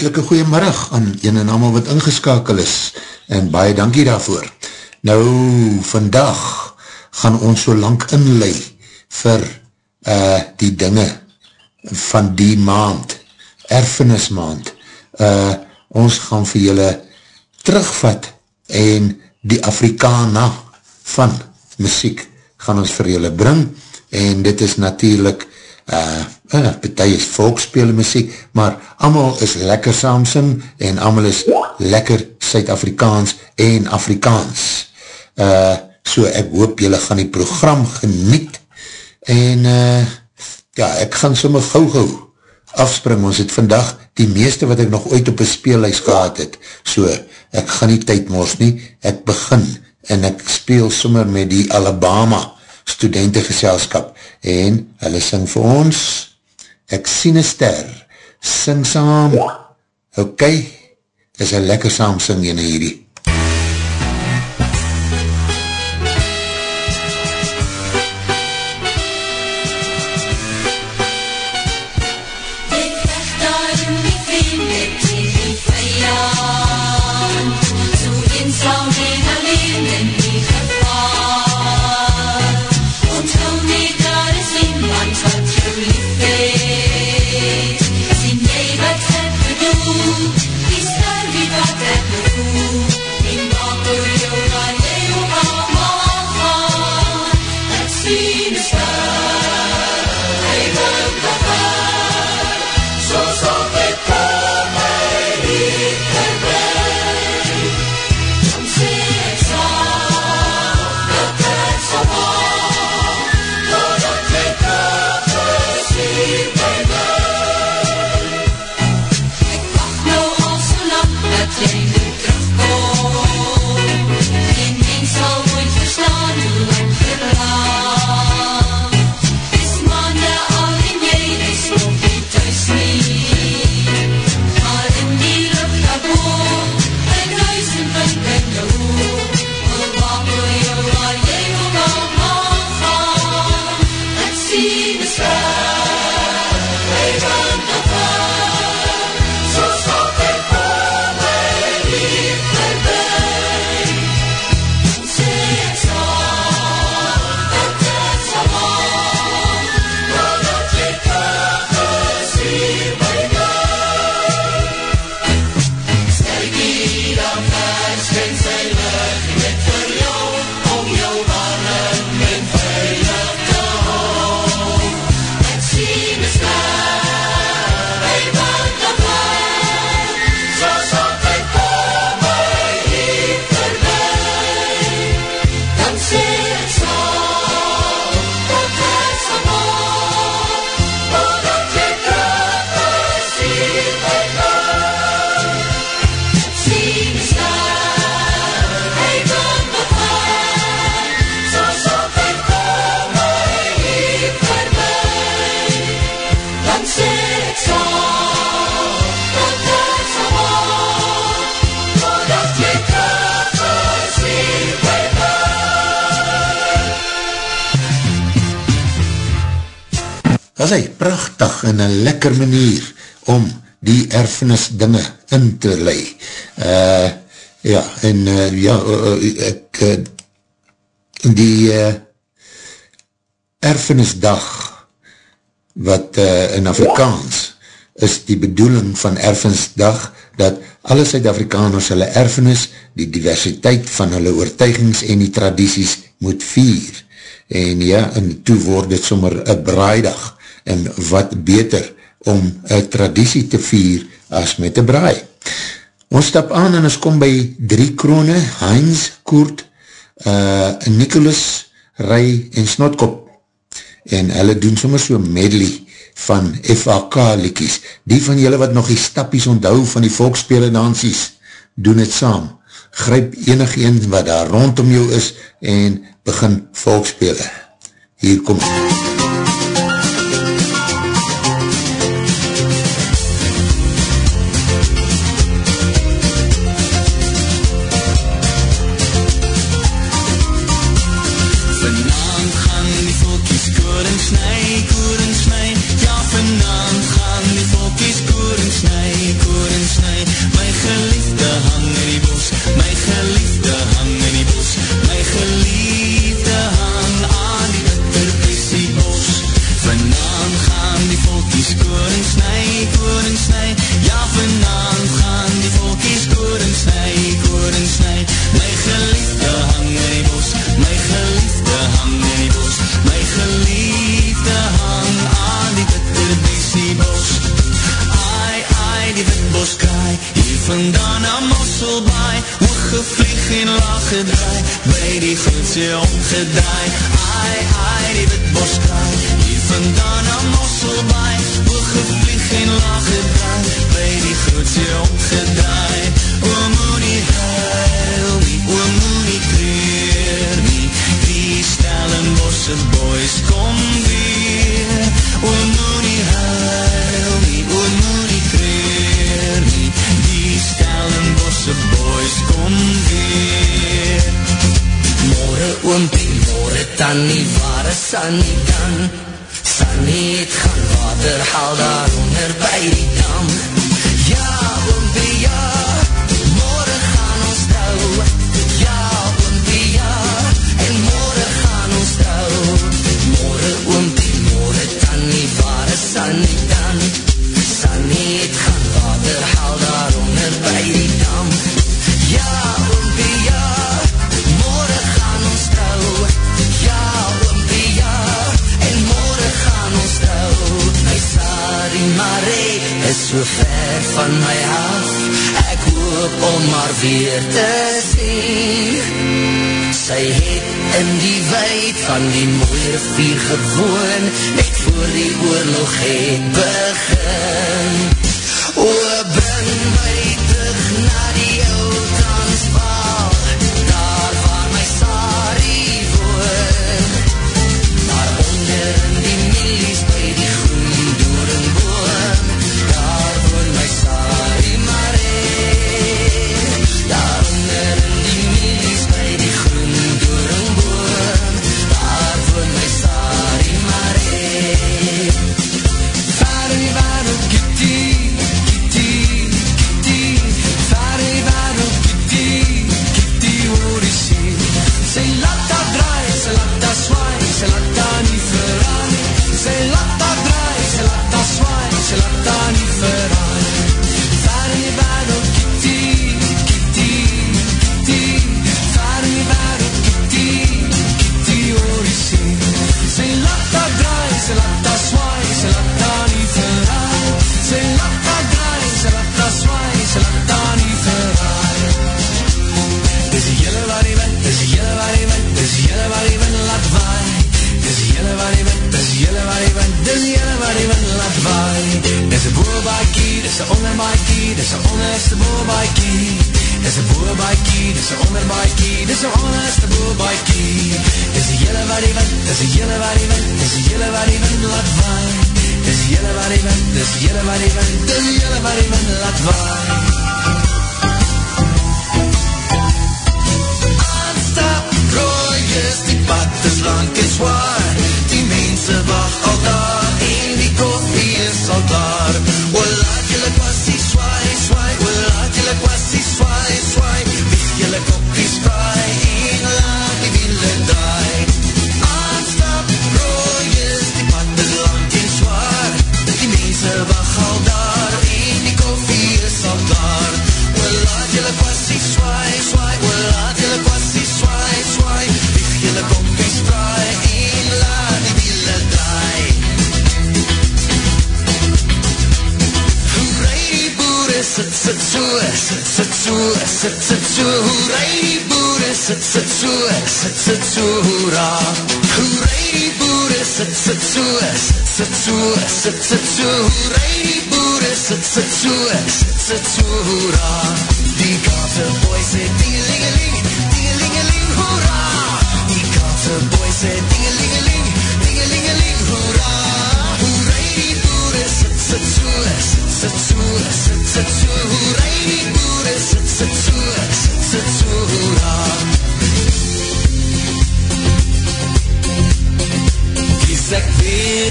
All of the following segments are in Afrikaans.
Hartelike goeiemiddag aan een en allemaal wat ingeskakel is en baie dankie daarvoor. Nou, vandag gaan ons so lang inlei vir uh, die dinge van die maand, erfenismaand. Uh, ons gaan vir julle terugvat en die Afrikana van muziek gaan ons vir julle bring en dit is natuurlijk uh, uh, partij is volkspele muziek, maar allemaal is lekker saamsing en allemaal is lekker Suid-Afrikaans en Afrikaans. Uh, so ek hoop julle gaan die program geniet en uh, ja, ek gaan sommer gauw gauw afspring, ons het vandag die meeste wat ek nog ooit op een speellijst gehad het, so ek gaan nie tyd mors nie, ek begin en ek speel sommer met die Alabama studentengeselskap en hulle sing vir ons Ek sien een ster sing saam. Ok, is een lekker saam sing jyne hierdie was prachtig en een lekker manier om die erfenis dinge in te lei. Uh, ja, en uh, ja, uh, ek, uh, die uh, erfenisdag wat uh, in Afrikaans is die bedoeling van erfenisdag dat alle Suid-Afrikaners hulle erfenis, die diversiteit van hulle oortuigings en die tradities moet vier. En ja, en toe word het sommer een braaidag en wat beter om een traditie te vier as met een braai. Ons stap aan en ons kom by drie krone, Heinz, Koert, uh, Nicholas, Rai en Snotkop. En hulle doen sommer so medley van FAK liekies. Die van julle wat nog die stappies onthou van die volkspele dansies, doen het saam. Gryp enig een wat daar rondom jou is en begin volkspele. Hier kom het. is Sunny dan Sunny het gaan water haal daaronder by die dam Ja, oompie, ja so ver van my af. Ek hoop om haar weer te sien. Sy het in die wijd van die mooie rivier gewoon Net voor die oorlog het begin. O, bring my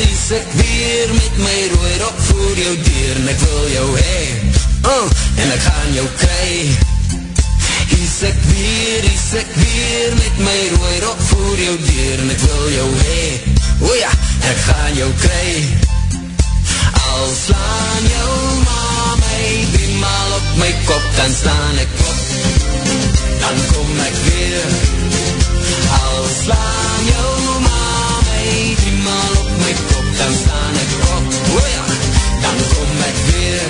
kies ek weer met my rooier op voor jou deur en ek wil jou hee, oh, en ek gaan jou kry. Kies ek weer, kies ek weer met my rooier op voor jou deur en ek wil jou hee, o oh ja, ek gaan jou kry. Al slaan jou ma my driemaal op my kop, dan staan ek op, dan kom ek weer. Al slaan jou ma my driemaal op my kop, dan staan ek op, oh ja, dan kom ek weer.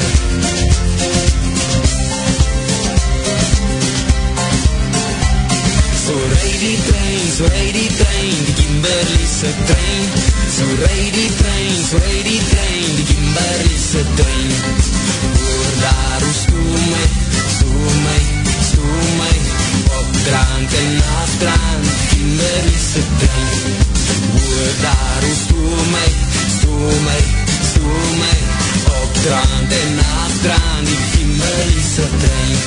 So rijd die trein, so rijd die trein, die Kimberleyse trein. So rijd die trein, so rijd die trein, die Kimberleyse trein. Hoor daar hoe stoel my, stoel my, stoel my, opdraand en afdraand, die Kimberleyse trein. Hoor daar hoe stoel my, stoel my, stoel my, opdraand en afdraand, die Kimberleyse trein.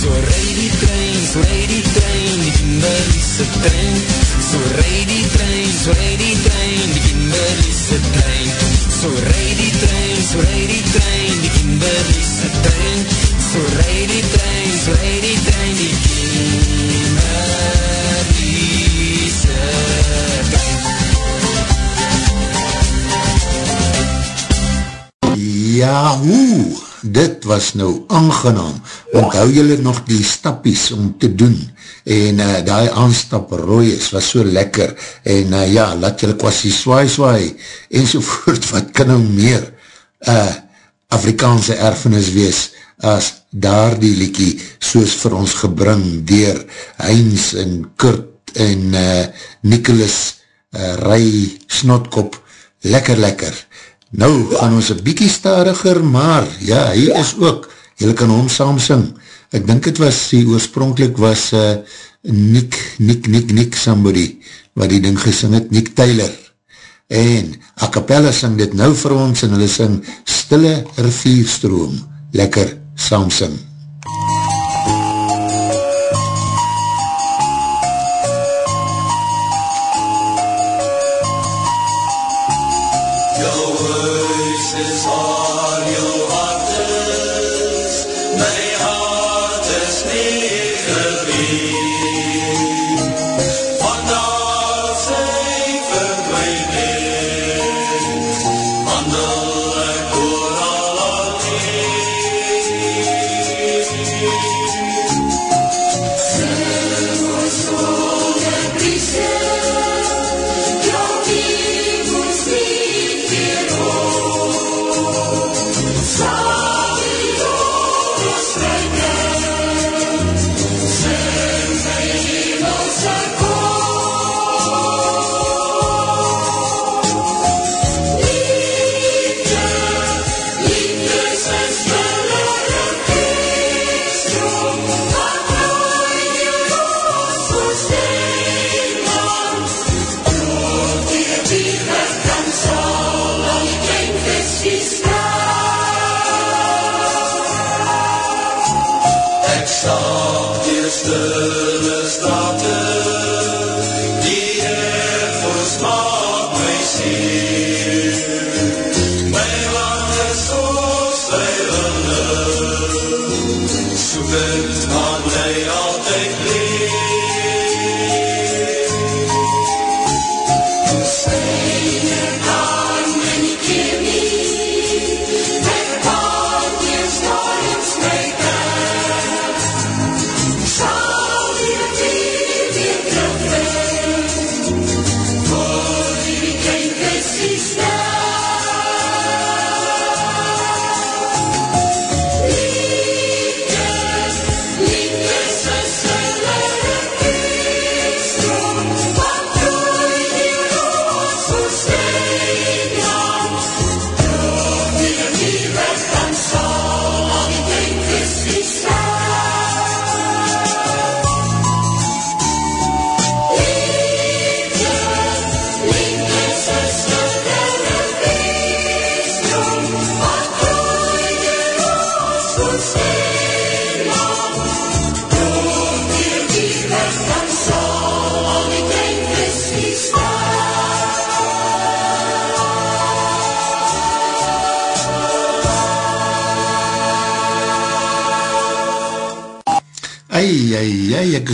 So rijd die trein, so rijd die trein, die Kimberleyse trein. So rijd die trein, so rijd die trein, die Kimberleyse trein. So rijd die trein, so rijd die trein, die Kimberleyse trein. So rijd die trein, so rijd die trein, die Kimberleyse trein. Ja, hoe? Dit was nou aangenaam. Onthou julle nog die stappies om te doen? En uh, die aanstap rooi is, was so lekker. En uh, ja, laat julle kwassie swaai swaai. Enzovoort, wat kan nou meer uh, Afrikaanse erfenis wees as daar die liekie soos vir ons gebring dier Heinz en Kurt en uh, Nicholas uh, Rai Snotkop, lekker lekker Nou gaan ons een bykie stadiger, maar ja, hy is ook, jylle kan hom saam sing. Ek dink het was, die oorspronkelijk was uh, Nick, Nick, Nick, Nick somebody, wat die ding gesing het, Nick Taylor. En a cappella sing dit nou vir ons en hulle sing Stille Rivierstroom, lekker saam sing.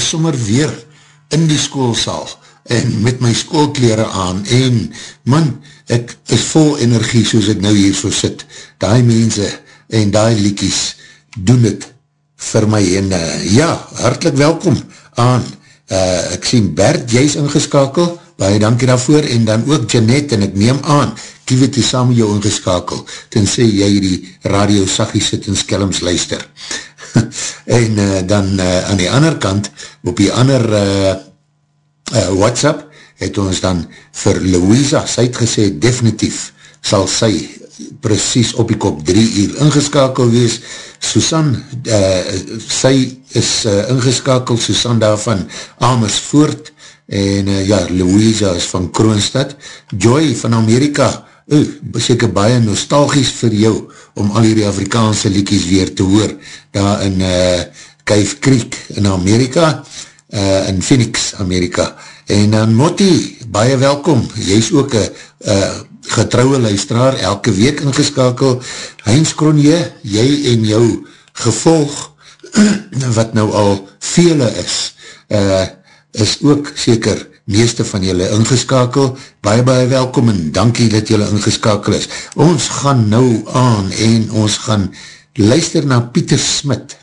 Is sommer weer in die schoolsaal en met my schoolkleren aan, en man, ek is vol energie soos ek nou hier so sit, die mense en die liekies doen het vir my, en uh, ja, hartelijk welkom aan, uh, ek sien Bert, jy is ingeskakel, baie dankie daarvoor, en dan ook Jeanette, en ek neem aan, kief het die saam jou ingeskakel, tenzij jy die radio saggie sit en skelms luister. en uh, dan uh, aan die ander kant, op die ander uh, uh, WhatsApp, het ons dan vir Louisa, sy het gesê, definitief sal sy precies op die kop 3 uur ingeskakel wees. Susan, uh, sy is uh, ingeskakel, Susan daarvan Amersfoort, en uh, ja, Louisa is van Kroonstad, Joy van Amerika, uh, seker baie nostalgisch vir jou, om al hierdie Afrikaanse liekies weer te hoor, daar in uh, Cave Creek in Amerika, uh, in Phoenix, Amerika. En dan Motti, baie welkom, jy is ook een uh, getrouwe luisteraar, elke week ingeskakel. Heinz Kronje, jy en jou gevolg, wat nou al vele is, uh, is ook seker meeste van julle ingeskakel, baie baie welkom en dankie dat julle ingeskakel is. Ons gaan nou aan en ons gaan luister na Pieter Smit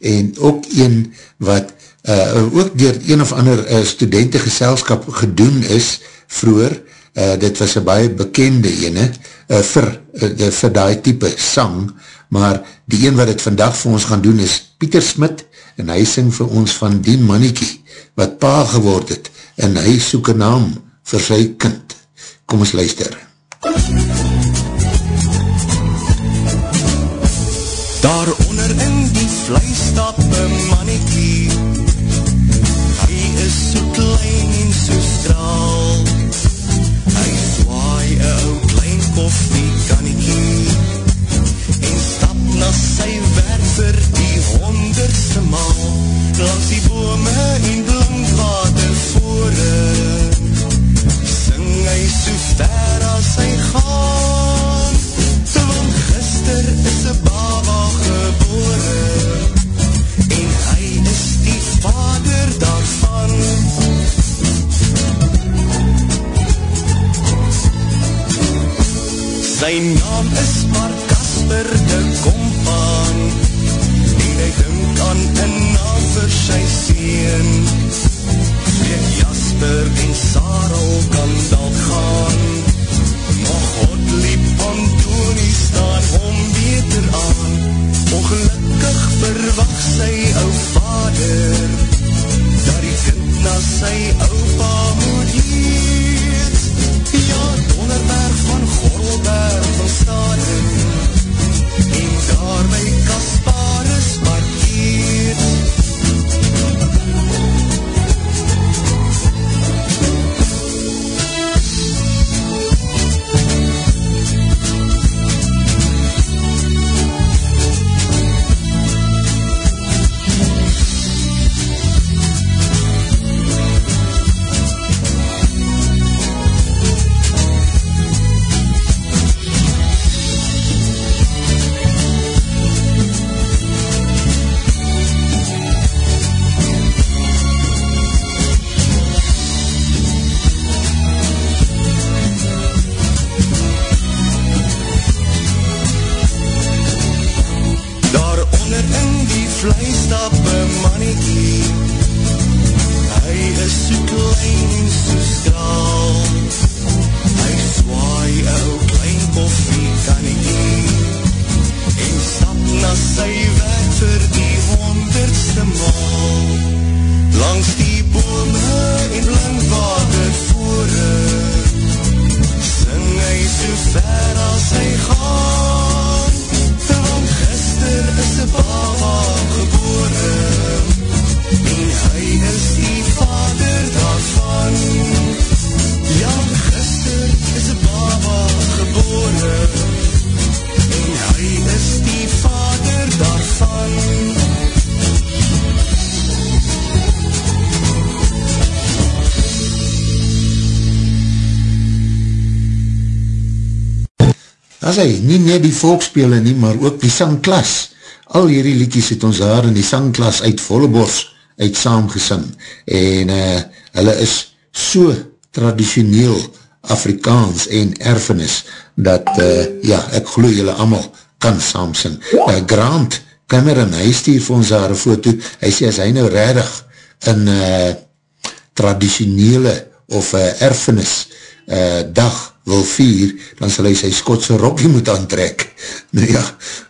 en ook een wat uh, ook door een of ander uh, studentengeselskap gedoen is vroeger, uh, dit was een baie bekende ene uh, vir, uh, vir die type sang, maar die een wat het vandag vir ons gaan doen is Pieter Smit en hy sing vir ons van die mannekie wat pa geword het en hy soek een naam vir sy kind. Kom ons luister. Daar onder in die vlijstap een mannekie Hy is so klein en so straal Hy zwaai een klein koffie nie net die volkspele nie, maar ook die sangklas. Al hierdie liedjes het ons daar in die sangklas uit volle bos uit saamgesing. En uh, hulle is so traditioneel Afrikaans en erfenis, dat, uh, ja, ek geloof julle allemaal kan saamsing. Uh, Grant Cameron, hy stuur vir ons daar een foto, hy sê as hy nou redig in uh, traditionele of uh, erfenis uh, dag wil vier, dan sal hy sy skotse rokkie moet aantrek. Nou ja,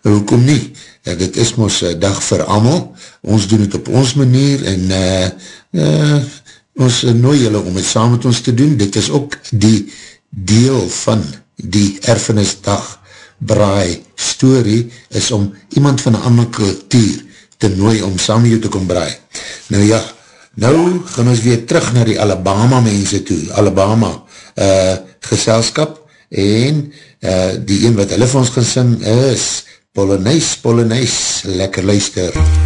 hoekom nie? Uh, dit is ons uh, dag vir amal, ons doen het op ons manier en uh, uh, ons nooi julle om het saam met ons te doen, dit is ook die deel van die erfenisdag braai story is om iemand van een ander kultuur te nooi om saam met jou te kom braai. Nou ja, nou gaan ons weer terug na die Alabama mense toe, Alabama uh, geselskap en uh, die een wat hulle van ons gaan sing is Polonaise, Polonaise, lekker luister. MUZIEK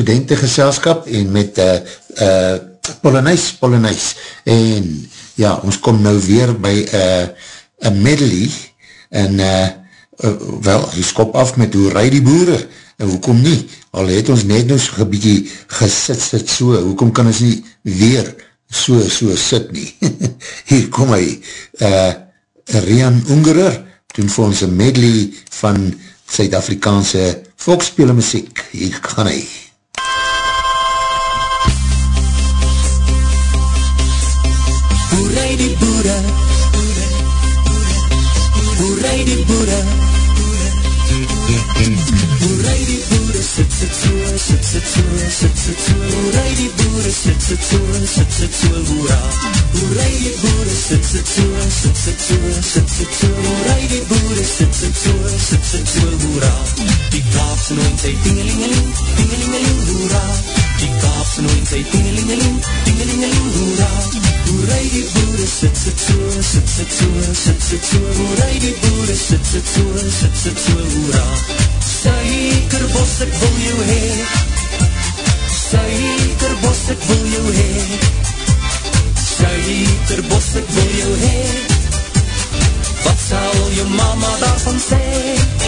studentengeselskap en met uh, uh, Polonaise, Polonaise. En ja, ons kom nou weer by uh, een medley en uh, uh, wel, hy skop af met hoe rij die boere en hoekom nie? Al het ons net nou so'n bykie gesit sit so, hoekom kan ons nie weer so, so sit nie? Hier kom hy, uh, Rian Ungerer, toen vir ons een medley van Suid-Afrikaanse volkspele muziek. Hier gaan hy. Hoe sit, sit, sit, so, sit, sit, so. Hoe rij die boere? Sit, sit, so, sit, sit, so, hoera. Hoe rij die boere? Sit, sit, so, sit, sit, so, sit, sit, so. Hoe rij die boere? Sit, sit, so, sit, sit, so, hoera. Die kaapse nooit sy dingelingeling, dingelingeling, hoera. Die kaapse nooit sy dingelingeling, dingelingeling, hoera. Hoe rij die boere? Sit, sit, so, sit, sit, so, sit, sit, so. Hoe rij die boere? Sit, sit, so, sit, sit, so, hoera. Suikerbos, ek wil jou hee. Suikerbos, ek wil jou hee. Suikerbos, ek wil jou hee. Wat sal jou mama daarvan sê?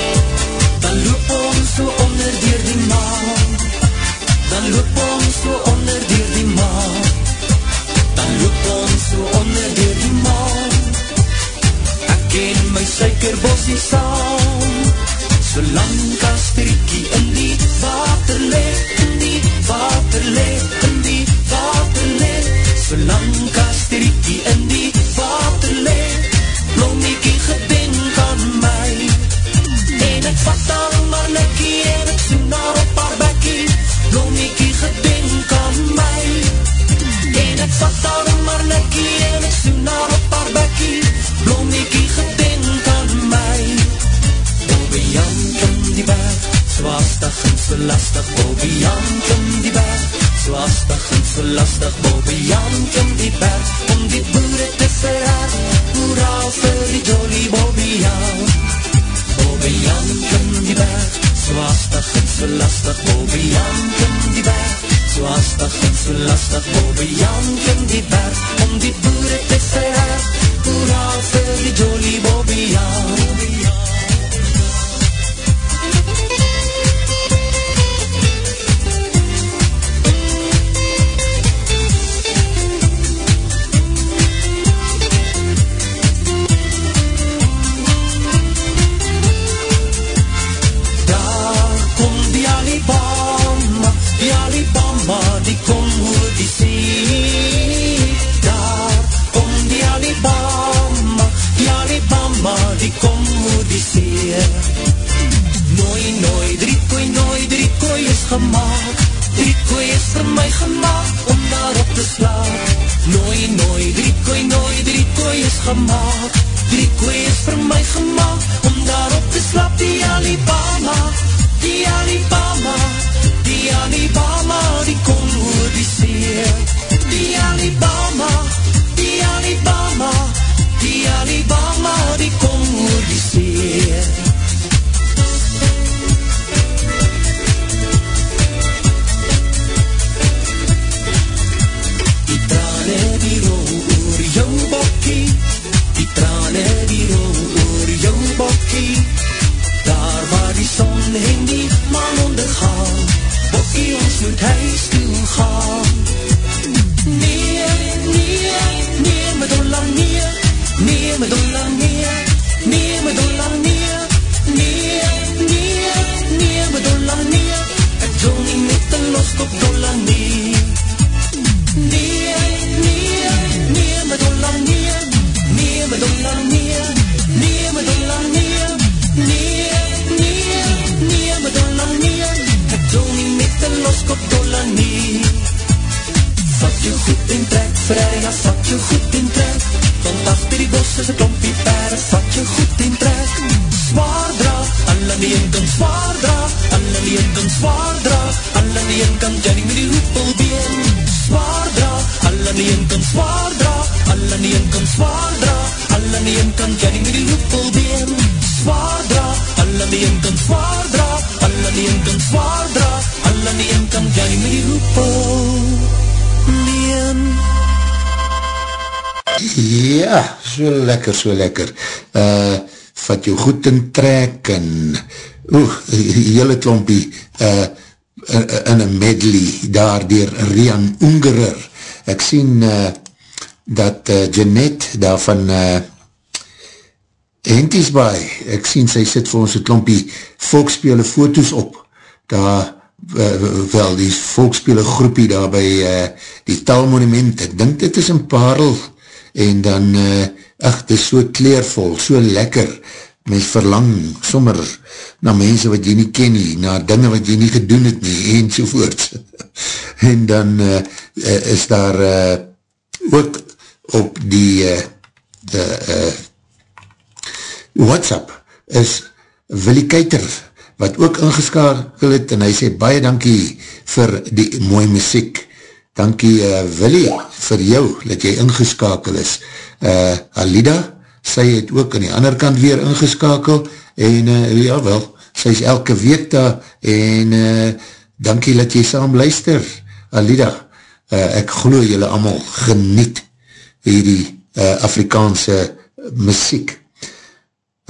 Ja, so lekker, so lekker. Uh, vat jou goed in trek en oeh, hele klompie uh, in een medley daar dier Rian Ungerer. Ek sien uh, dat uh, Jeanette daar van uh, Henkiesbaai, ek sien sy sit vir ons een klompie volkspele foto's op, daar uh, wel die volkspele groepie daar by uh, die taalmonument, ek dink dit is een parel, en dan, uh, ach, dit is so kleervol, so lekker, mens verlang sommer na mense wat jy nie ken nie, na dinge wat jy nie gedoen het nie, en sovoort. en dan uh, uh, is daar uh, ook op die uh, de, uh, WhatsApp is Willie Keiter, wat ook ingeskakel het, en hy sê, baie dankie vir die mooie muziek, dankie uh, Willie, vir jou, dat jy ingeskakel is. Uh, Alida, sy het ook aan die ander kant weer ingeskakel, en uh, ja wel, sy is elke week daar, en uh, dankie dat jy saam luister, Alida, uh, ek glo jylle allemaal geniet hierdie uh, Afrikaanse muziek.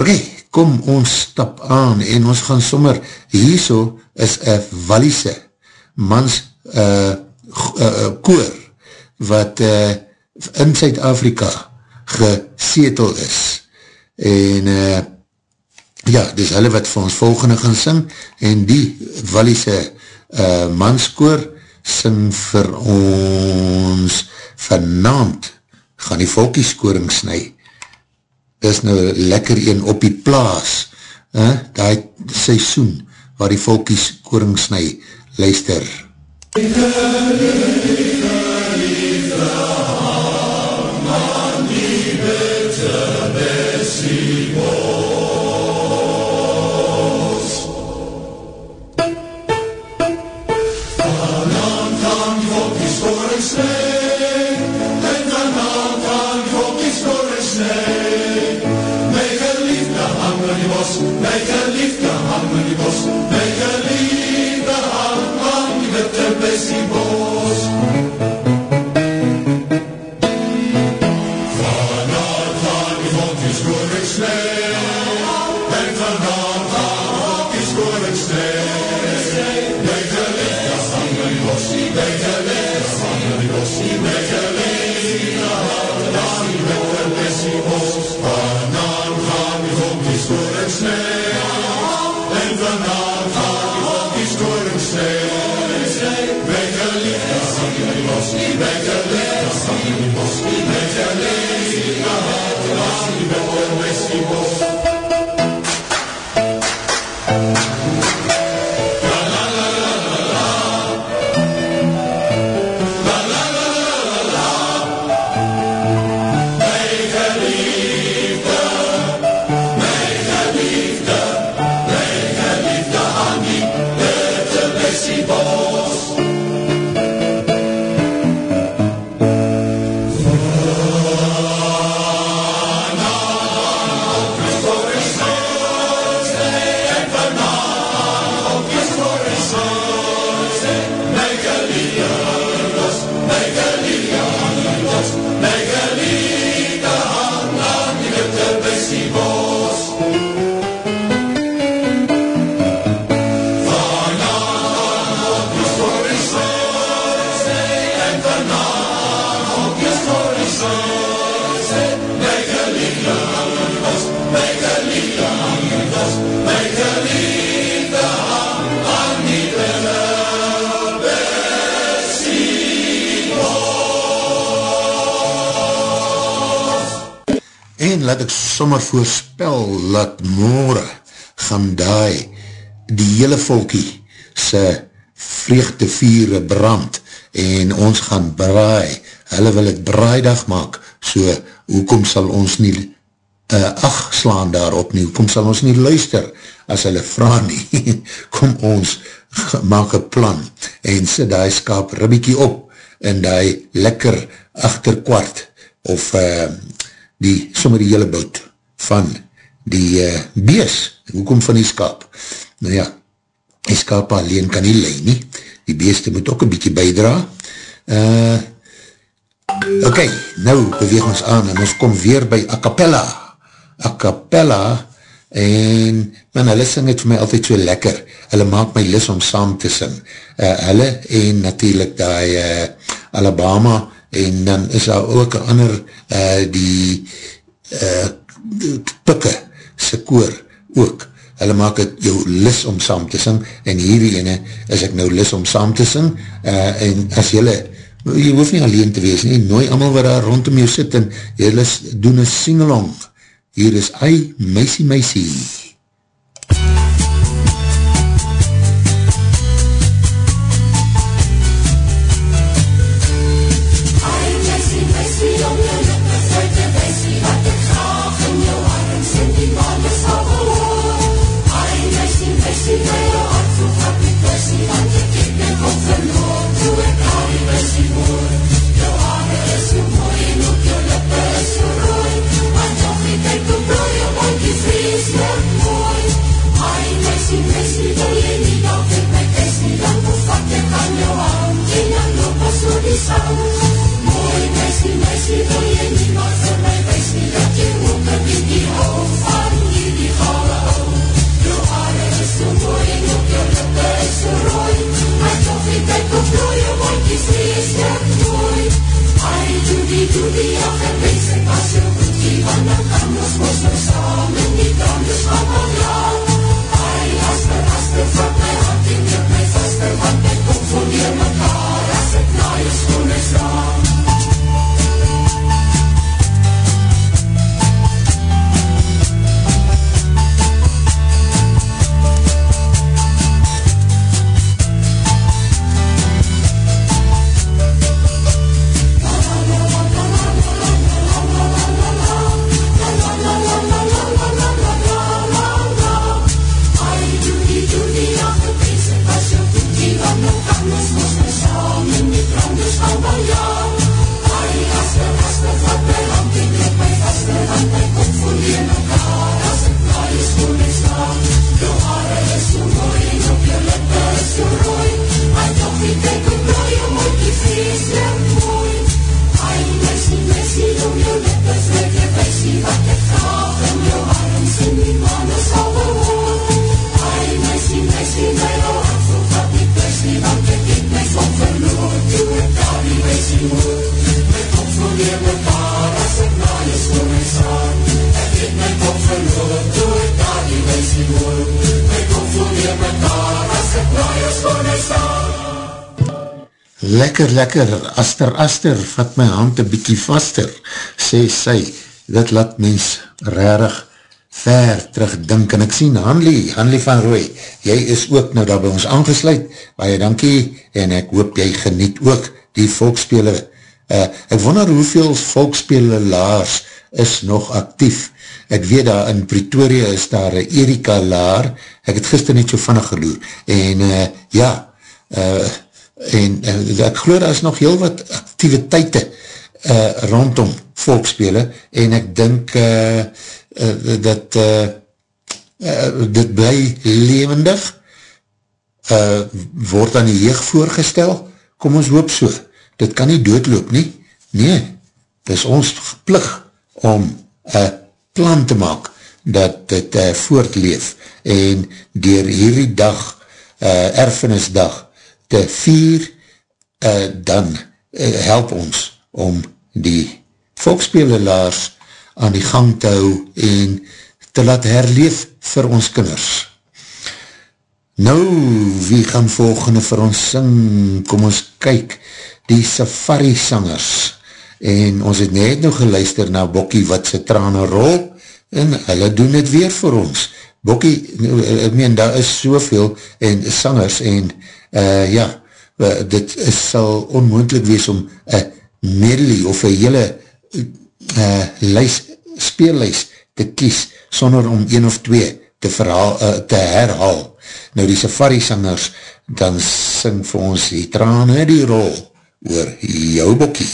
Ok, kom ons stap aan en ons gaan sommer, hierso is een Walliese mans uh, uh, koor wat uh, in Zuid-Afrika gesetel is. En uh, ja, dis hulle wat vir ons volgende gaan sing en die Walliese uh, manskoor sing vir ons vanavond gaan die volkieskoring snij is nou lekker een op die plaas, eh, die seisoen waar die volkies koring snij, luister. My laat ek sommer voorspel, laat morgen gaan daai die hele volkie sy vreugde viere brand en ons gaan braai. Hulle wil het braaidag maak, so hoekom sal ons nie uh, ach slaan daarop nie, hoekom sal ons nie luister as hulle vraag nie. Kom ons maak een plan en sit die skaap ribbiekie op in die lekker achterkwart of uh, die, sommer die hele boot van die uh, bees, hoekom van die skaap? Nou ja, die skaap alleen kan nie lei nie, die beeste moet ook een bykie bijdra. Uh, ok, nou beweeg ons aan en ons kom weer by a cappella. A cappella en man, hulle sing het vir my altyd so lekker, hulle maak my lis om saam te sing. Uh, hulle en natuurlijk die uh, Alabama en dan is daar ook een ander uh, die uh, pikke se koor ook. Hulle maak het jou lis om saam te sing en hierdie ene is ek nou lis om saam te sing uh, en as jylle jy hoef nie alleen te wees nie, nooi allemaal wat daar rondom jou sit en jylle doen een singalong. Hier is I, Meisie Meisie. Christmas die doodie jager met sy pasje goedkie, want dan gaan ons ons nou saam in die tandes van Allah. Ai, aster, aster, vat my hand en jip my vaster, want ek kom vol neer mekaar, as ek na jou skoene slaan. Lekker, lekker, aster, aster, vat my hand een bykie vaster, sê sy, dit laat mens rarig ver terugdink, en ek sien Hanlie, Hanlie van Rooy, jy is ook nou daar by ons aangesluit, baie dankie, en ek hoop jy geniet ook die volksspeler, uh, ek wonder hoeveel volksspeler laars is nog actief, ek weet daar in Pretoria is daar Erika Laar, ek het gister net so vannig geloer, en uh, ja, uh, en, en ek geloof daar is nog heel wat activiteite uh, rondom volkspele, en ek dink uh, uh, dat uh, uh, dit bly levendig, uh, word aan die jeug voorgestel, kom ons hoop so, dit kan nie doodloop nie, nee, dit is ons plig om een plan te maak, dat dit uh, voortleef, en dier hierdie dag, uh, erfenisdag, te vier, uh, dan uh, help ons om die volkspelelaars aan die gang te hou en te laat herleef vir ons kinders. Nou, wie gaan volgende vir ons sing? Kom ons kyk, die safari sangers. En ons het net nog geluister na Bokkie wat sy tranen rol, en hulle doen het weer vir ons. Bokkie, ek meen, daar is soveel en sangers, en uh, ja, uh, dit is, sal onmoendlik wees om een medley of een hele uh, lys, speellys te kies, sonder om een of twee te, verhaal, uh, te herhaal. Nou die safari sangers, dan sing vir ons die trane die rol oor jou bokkie.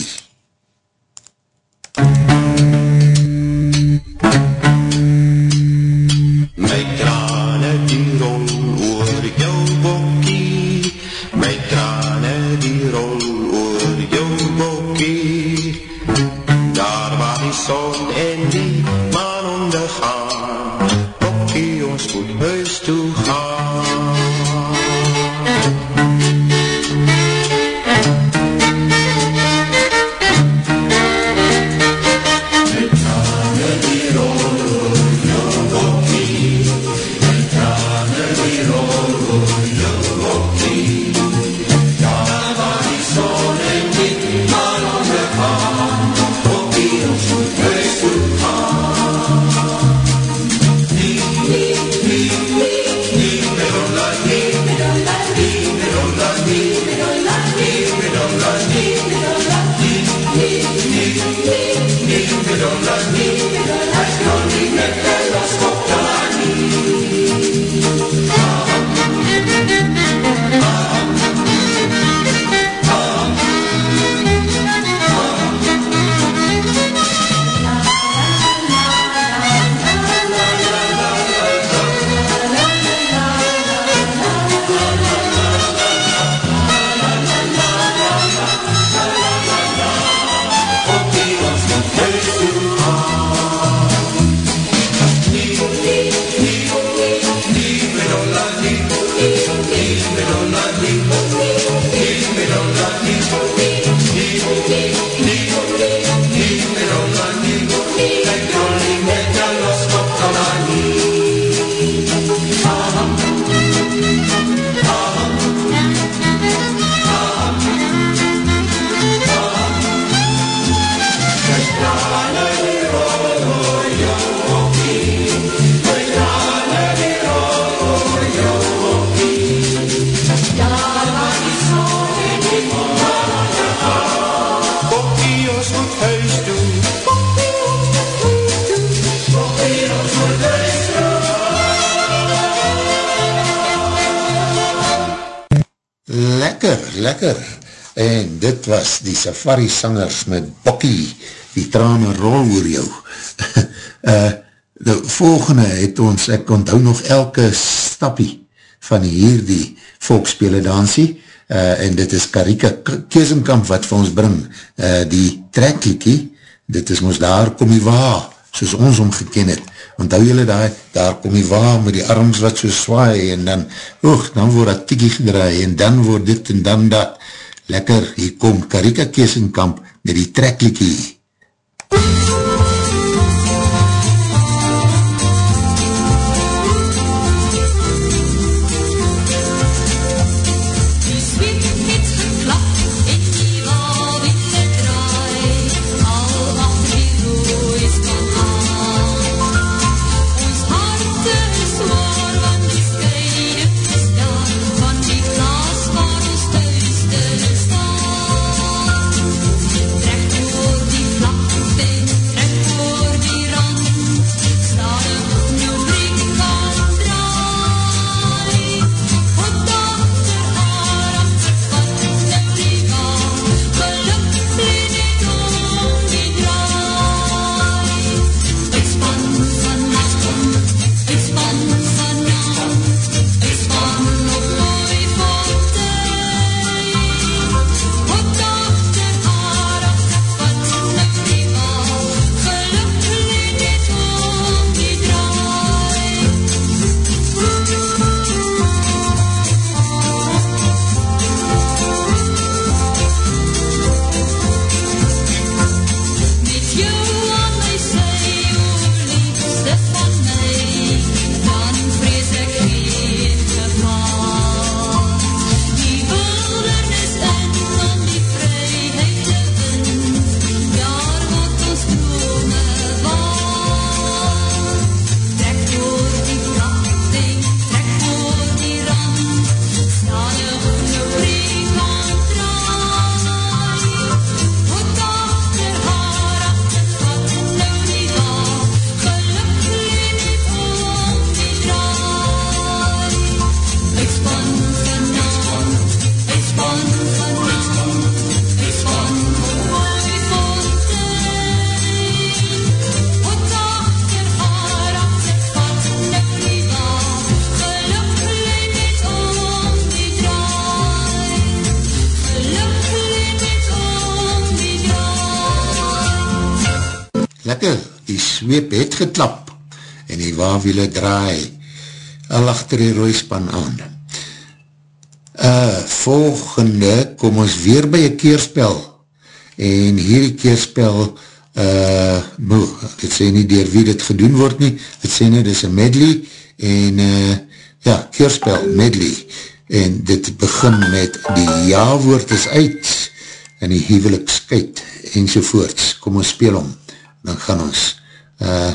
Die safari sangers met Bokkie, die tranen rol oor jou. uh, de volgende het ons, ek onthou nog elke stappie van hierdie volkspele dansie, uh, en dit is Karika Keesenkamp wat vir ons bring, uh, die trekkiekie, dit is ons daar kom die waa, soos ons omgeken het, onthou jylle daar, daar kom die waa met die arms wat so swaai, en dan, oog, dan word dat tikkie gedraai, en dan word dit en dan dat, lekker, hier kom Karika Keesenkamp met die trekkiekie. lekker, sweep het geklap, en die wawiele draai, al achter die rooispan aan. Uh, volgende, kom ons weer by een keerspel, en hierdie keerspel, uh, moe, dit sê nie dier wie dit gedoen word nie, dit sê nie, dit is een medley, en uh, ja, keerspel, medley, en dit begin met die ja-woord is uit, en die hevelik skuit, enzovoorts, kom ons speel om, dan gaan ons, uh,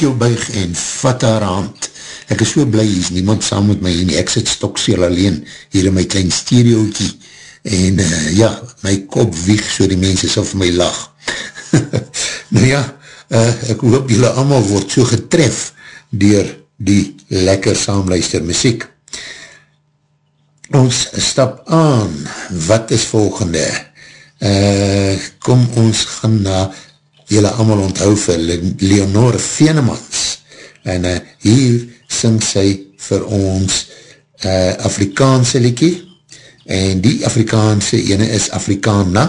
maak jou buig en vat haar hand. Ek is so blij, hier is niemand saam met my en ek sit stokseel alleen hier in my klein stereootjie en uh, ja, my kop wieg so die mense sal vir my lach. nou ja, uh, ek hoop julle allemaal word so getref dier die lekker saamluister muziek. Ons stap aan, wat is volgende? Uh, kom ons gaan na julle allemaal onthou vir Leonore Venemans en uh, hier sing sy vir ons uh, Afrikaanse liekie en die Afrikaanse ene is Afrikana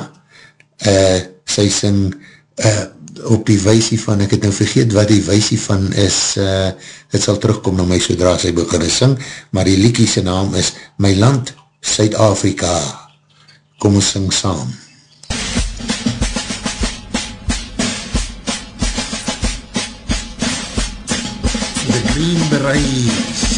uh, sy sing uh, op die weisie van, ek het nou vergeet wat die weisie van is, uh, het sal terugkom na my sodra sy beginne sing, maar die liekie sy naam is My Land, Suid-Afrika. Kom ons sing saam. The Green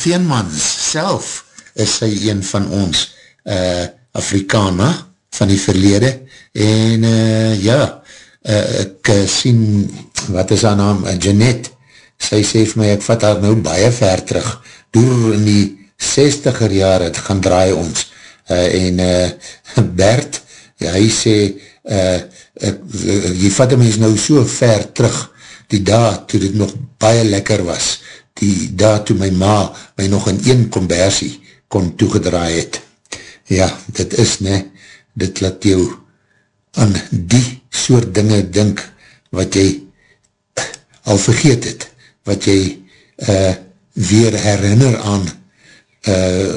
Veenmans self is sy een van ons uh, Afrikana van die verlede. En uh, ja, uh, ek uh, sien, wat is haar naam, uh, Jeanette, sy sê vir my, ek vat haar nou baie ver terug, door in die 60er jaar het gaan draai ons. Uh, en uh, Bert, ja, hy sê uh, ek, uh, jy vat een mens nou so ver terug, die dag toe dit nog baie lekker was, die daar toe my ma my nog in een conversie kon toegedraai het. Ja, dit is ne, dit laat jou aan die soort dinge dink wat jy al vergeet het, wat jy uh, weer herinner aan uh,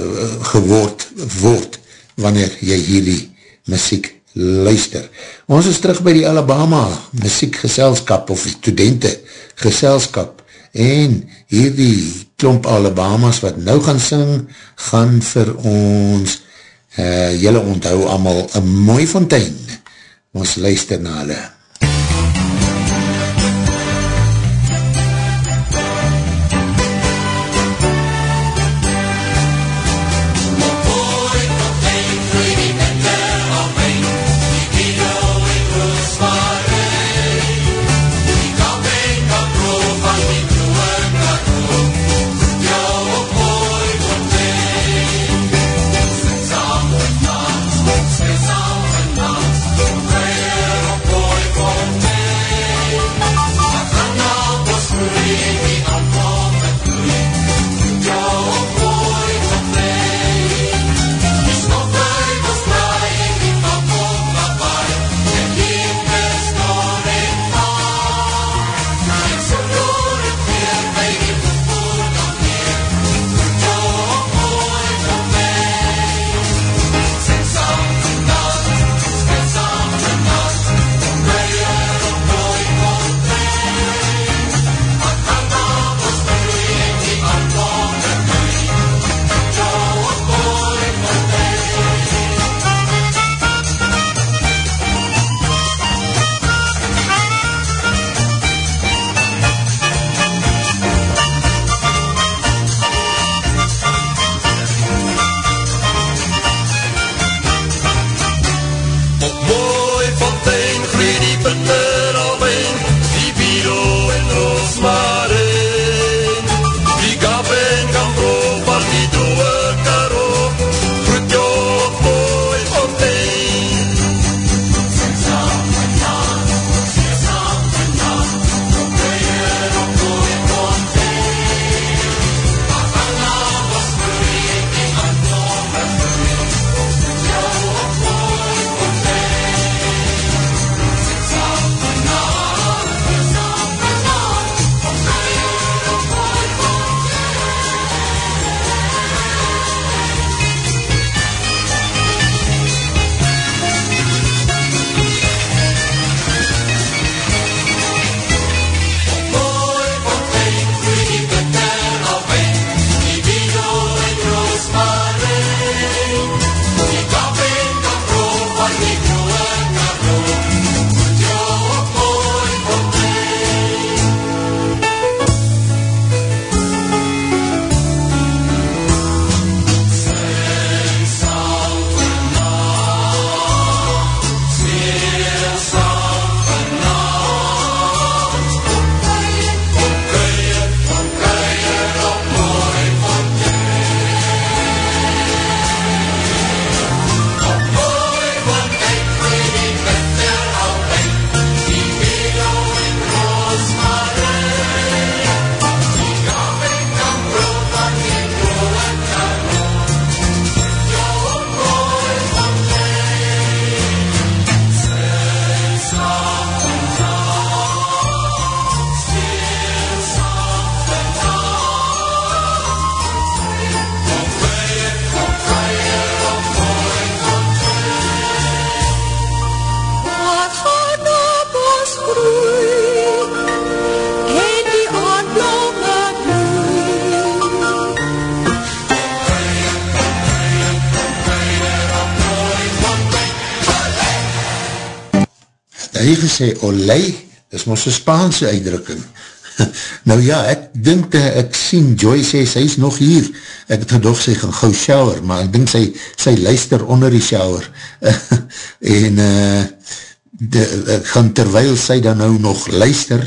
geword word wanneer jy hierdie muziek luister. Ons is terug by die Alabama muziekgeselskap of studenten geselskap en hierdie klomp Alabamas wat nou gaan sing, gaan vir ons, uh, jylle onthou allemaal, een mooi fontein, ons luister na hulle. Gesê, olei, is ons een Spaanse uitdrukking. nou ja, ek dink, ek sien, Joy sê, sy is nog hier, ek het gedoog, sy gaan gauw shower, maar ek dink, sy, sy luister onder die shower, en, uh, de, ek gaan terwijl sy dan nou nog luister,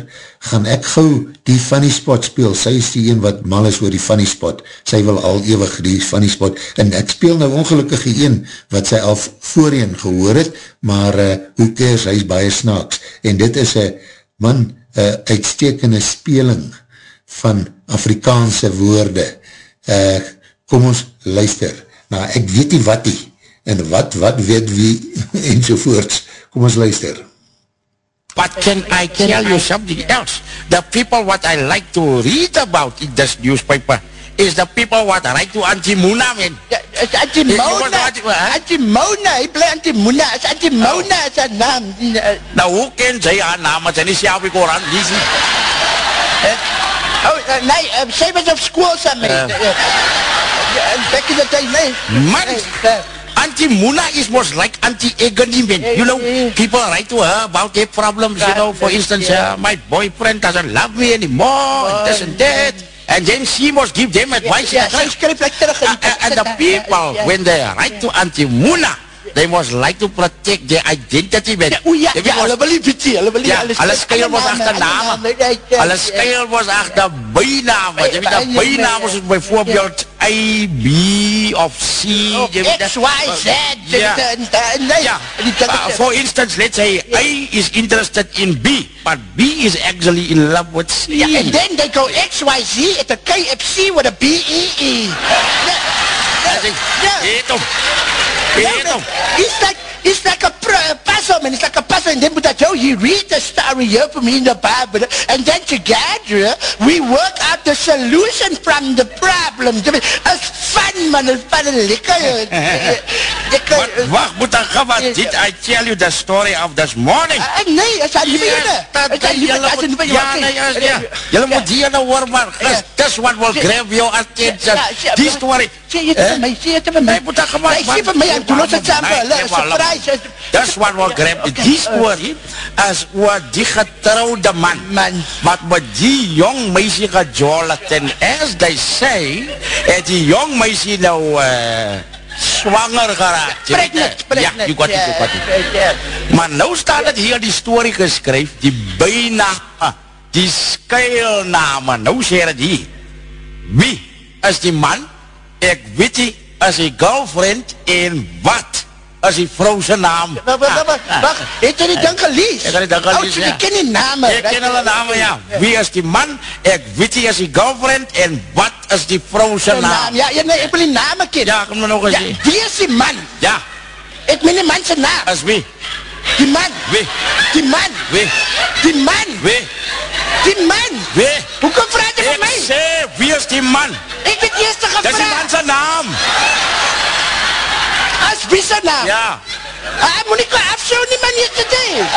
gaan ek gauw die funny spot speel, sy is die een wat mal is oor die funny spot, sy wil al ewig die funny spot, en ek speel nou ongelukkige een, wat sy al voorheen gehoor het, maar uh, hoe keers, hy is baie snaaks, en dit is een man, uh, uitstekende speling van Afrikaanse woorde, uh, kom ons luister, nou ek weet nie wat die, en wat, wat weet wie, enzovoorts, Kom ons luister. But can I tell you something else? The people what I like to read about in this newspaper is the people what I like to anti-Muna, man. Ja, anti-Mona. Anti-Mona, hy bly anti-Mona. Is anti-Mona is haar naam. Nou, hoe ken sy haar naam? Het sy nie self die koran lees? Oh, uh, nee, uh, sy was op school saam mee. Uh. Back in the day, nee. Man, Anti-Muna is most like anti-agony, man. You know, people write to her about their problems, you know, for instance, uh, my boyfriend doesn't love me anymore, and this and that. And then she must give them advice. Skryf like terug. Uh, uh, and the people, when they write to Anti-Muna, they must like to protect their identity, man. O ja, ja, hulle wil nie weet nie, hulle wil nie, Ja, hulle skuil mos agter name, ja, ja, Hulle ja. skuil mos agter byname. Jy weet, Ja, ja, byname is ja. byvoorbeeld A, B of C. Oh, jy weet, X, Y, Z, Ja. Yeah. Uh, for instance, let's say A is interested in B, but B is actually in love with C. Ja, and then they go X, Y, Z at a KFC with a B-E-E. As in, Eet hom. Eet hom. It's like, it's like a, a puzzle, man. It's like a puzzle. And then with that, Joe, you read the story here from in the Bible. And then together, we work out the solution from the problem. It's fun, man. It's fun lekker. Uh, lekker. Wat, uh, wacht, moet dan gaan, wat uh, did I tell you the story of this morning? Ah, nee, het zijn niet Yes, meer. dat- zijn niet meer. Het zijn niet moet- meer. Ja, nee, ja, ja. Julle moet hier nou maar Ja. this one will grab your attention. Die story. Sê jy vir my, sê jy vir my. Nee, moet dan gemaak. Nee, sê vir my, en doen ons het vir hulle. Surprise. This one will grab Okay. die story as oor die getrouwde man. Wat met die jong meisie gejol het en as they say, het die jong meisie nou uh, swanger geraakt. Jy weet, Pregnant, eh, pregnant. Ja, you got it, you got it. Ja, ja. Maar nou staat het hier die story geskryf, die bijname, die skuilname, nou sê het hier. Wie is die man? Ek weet nie, is die girlfriend en wat is die vrou sy naam? Wacht, wacht, wacht, Ah, wacht. Het jy die ding gelees? Ek het die ding gelees, ja. jy ken die name. Ek ken hulle name, ja. Wie is die man? Ek weet nie, is die girlfriend en wat is die vrou sy naam. Ja, ja, nee, ek wil die name ken. Ja, kom maar nog eens Ja, wie is die man? Ja, Ek meen die man sy naam. is wie? Die man. Wie? Die man. Wie? Die man. Wie? Die man. Wie? Hoekom vraag jy Ek my? sê, wie is die man? Ek het eers te Dis die man gevraag. sy naam. As wie sy naam? Ja. Ah, moet ek afsou nie man hier te doen.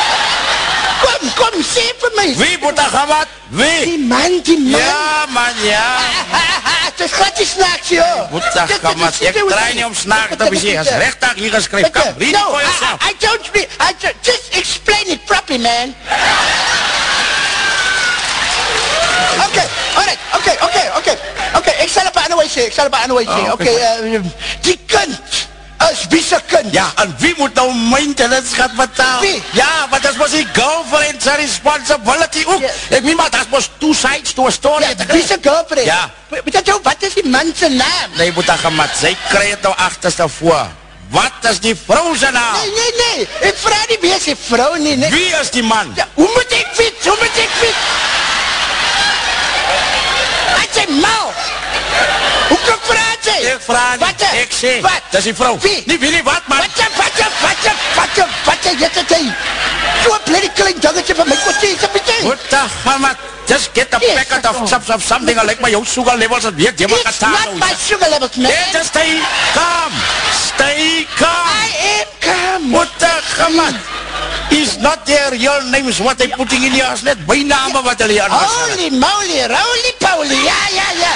Kom, kom, sê vir my. Wie moet daar gaan wat? Wie? Die man, die man. Ja, man, ja. Het is glad die snaaks, joh. Moet daar gaan wat? Ek draai nie om snaak te wees. Is rechtig hier geskryf. Kom, read it no, for I, yourself. I, I don't read. I don't, just explain it properly, man. Okay, alright, okay, okay, okay. Okay, ek sal op 'n ander wyse sê, ek sal op 'n ander wyse sê. Oh, Okay, okay, uh, die kind is wie se kind? Ja, en wie moet nou maintenance gaan betaal? Wie? Ja, want dat was die girlfriend zijn responsibility ook. Ja. Ik meen maar, dat was two sides to a story. Ja, wie se girlfriend? Ja. Weet jy jou, wat is die man se naam? Nee, moet daar gaan, maar zij krijgt het nou achterste voor. Wat is die vrouw zijn naam? Nee, nee, nee. Ek vra nie wie is die vrou nie, nee. Wie is die man? Ja, hoe moet ek weet? Hoe moet ek weet? Wat jy mal? Hoe kan praat jy? Ik vraag niet, Wat ik zeg, Wat? dat is die vrouw. Wie? Niet wie, niet wat, man. Wat jy, wat jy, wat jy, wat jy, wat jy, wat jy? Zo'n bloody klein dingetje van my kwartier, is jy? Moet daar gaan, maar just get a Yes, packet of subs of something. Like my sugar levels and jy mag It's not my sugar levels, man. Nee, just stay calm. Stay calm. I am calm. Daar gaan, man. Is not their real names what they putting in. Is net bijnamen wat hulle hier aangesit. Holy moly, roly poly, ja, ja, ja.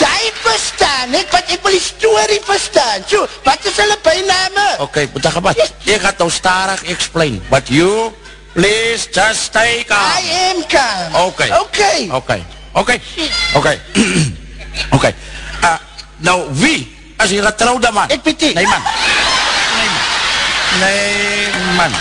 Jy verstaan, ek, wat ek wil die story verstaan. So, wat is hulle bijname? Okay, moet gaan, maar ek gaat nou starig explain. But you please just stay calm. I am calm. Okay. Okay. Okay. Okay. Okay. okay. Uh, nou, wie is die getrouwde man? Ik weet niet. Nee, man. Nee, man. Nee, man.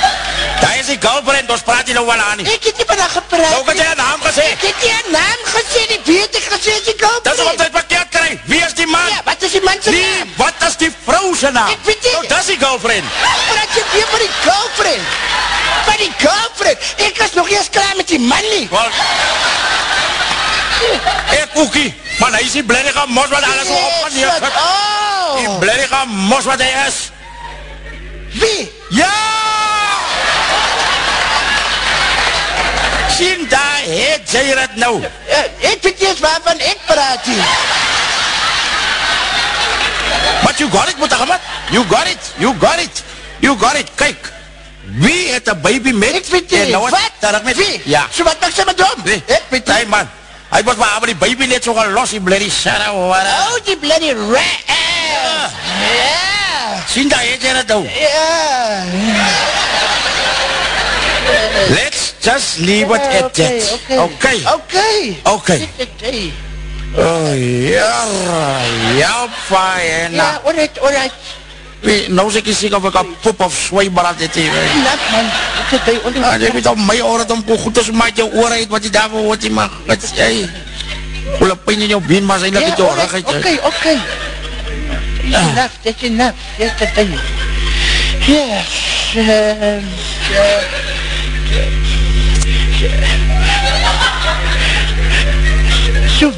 Daar is die girlfriend, ons praat hier nou wel aan nie. Ik heb niet met haar gepraat. Nou, wat jy een naam gesê? Ik heb die haar naam gezien, die weet ik gezien, die girlfriend. Dat is wat jy verkeerd krijg. Wie is die man? Ja, wat is die man zijn Nee, naam? wat is die vrou zijn naam? Ik weet niet. Nou, dat is die girlfriend. Praat je weer van die girlfriend? Van die girlfriend? Ik was nog eerst klaar met die man niet. Wel, ek ookie. Man, hy is die blerige mos wat alles so op en neer. Jezus, Die oh. blerige mos wat hy is. Wie? Ja! Het jy het nou. Eh, ik weet niet waarvan ik praat hier. But you got it, Mutahamad. You got it. You got it. You got it. Kijk. Wie het een baby met? Ik weet niet. nou Wat? terug met- Wie? Ja. Zo wat maakt ze me dom? Nee. Ik weet Nee, man. Hij was maar die baby net zo gelos, die blerrie Sarah. Oh, die bloody rat ass. Ja. Sien daar, het jy het nou. Ja. Let's just leave it at Oké, that. oké. Okay. Oké. Okay. Oké. Oh, ja, ja, fijn. Ja, alright, alright. Nou zeg ik zeker of ik een poep of zwijbrand het hier. Nat man. Ik zit bij Ah, jy weet al my oor het om goed te maak jou oor uit wat jy daarvoor hoort jy mag. Wat jy? Hulle pyn in jou been maar net Ja, jou alright, rug oké, uit. oké. That's enough, that's enough. Yes, that's enough. Yes. Um, Zo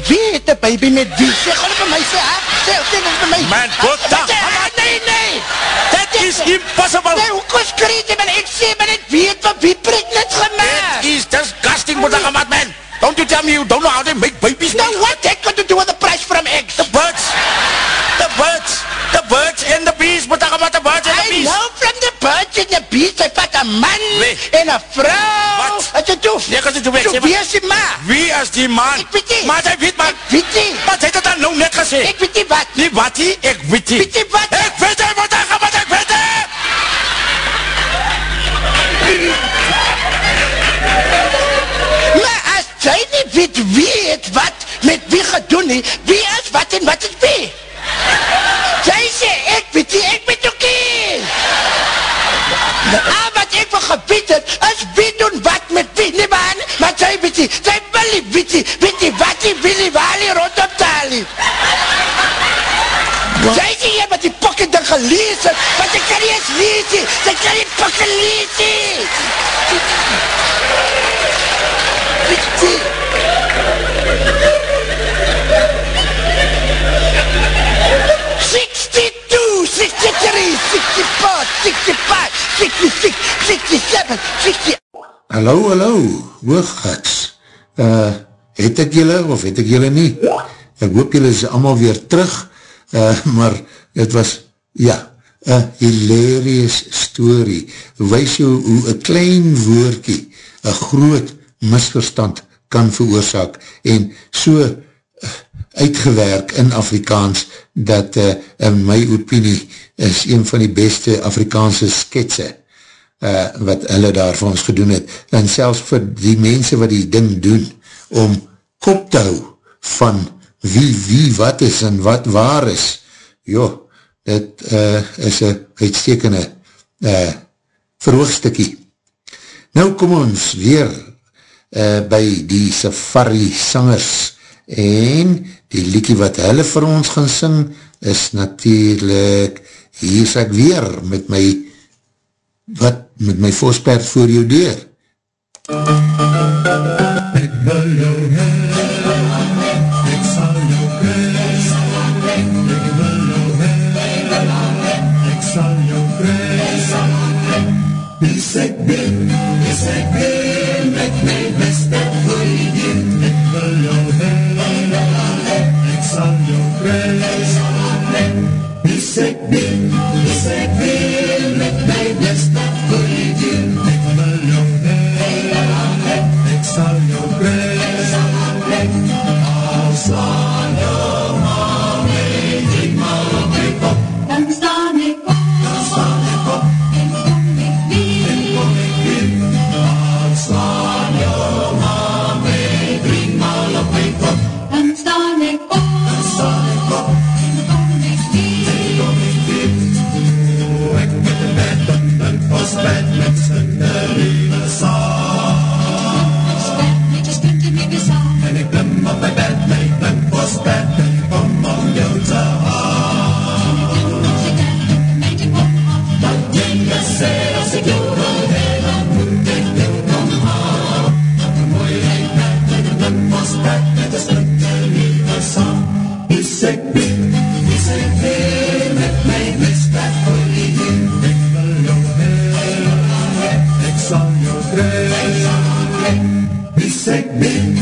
wie het de baby met wie? Zeg gewoon bij mij, zeg, zeg, zeg het bij mij. Man, goed Ah, dag. Nee, nee. That is impossible. Nee, hoe kost kreten, maar ik zie maar niet wie het van wie It gemaakt. is disgusting what I man. Don't you tell me you don't know how to make babies. Now what that got to do with the price from eggs? The birds. Birds and the bees, hy vat een man Wie? en een vrou. Wat? Het is toe. Nee, kan jy toe weet, Toe sê maar. wie is die ma? Wie is die man? Ek weet nie. Maar jy weet man. Weet nie. Wat het het dan nou net gesê? Ek weet nie wat. Nie wat nie, ek weet nie. Weet nie wat. Ek weet nie wat ek wat ek weet nie. Maar as jy nie weet wie het wat met wie gedoen nie, wie is wat en wat is wie? gebied het, is wie doen wat met wie. Nie maar, maar sy weet nie, sy wil nie weet nie, weet nie wat nie, wil nie, waar nie, rondom taal nie. Sy is nie hier wat die pokke ding gelees het, want sy kan nie eens lees nie, sy kan nie pokke lees nie. Weet nie. Sixty-two, sixty-three, sixty-four, sixty 66, 67, 67. Hallo, hallo, hooggids. Uh, het ek julle of het ek julle nie? Ek hoop julle is allemaal weer terug, uh, maar het was, ja, een hilarious story. Wees jou hoe een klein woordkie, een groot misverstand kan veroorzaak en so uh, uitgewerk in Afrikaans dat uh, in my opinie is een van die beste Afrikaanse sketse uh, wat hulle daar vir ons gedoen het, en selfs vir die mense wat die ding doen, om kop te hou van wie, wie wat is en wat waar is, joh, dit uh, is een uitstekende uh, verhoogstukkie. Nou kom ons weer uh, by die safari sangers, en die liekie wat hulle vir ons gaan sing, is natuurlijk, hier is ek weer met my wat met my voorsperd voor jou deur. Ek wil jou hê, ek sal jou kruis. Ek wil jou hê, ek sal jou ek ben, dis ek ben, met my beste vir jou. Ek wil jou hê, ek sal jou ek ben, Is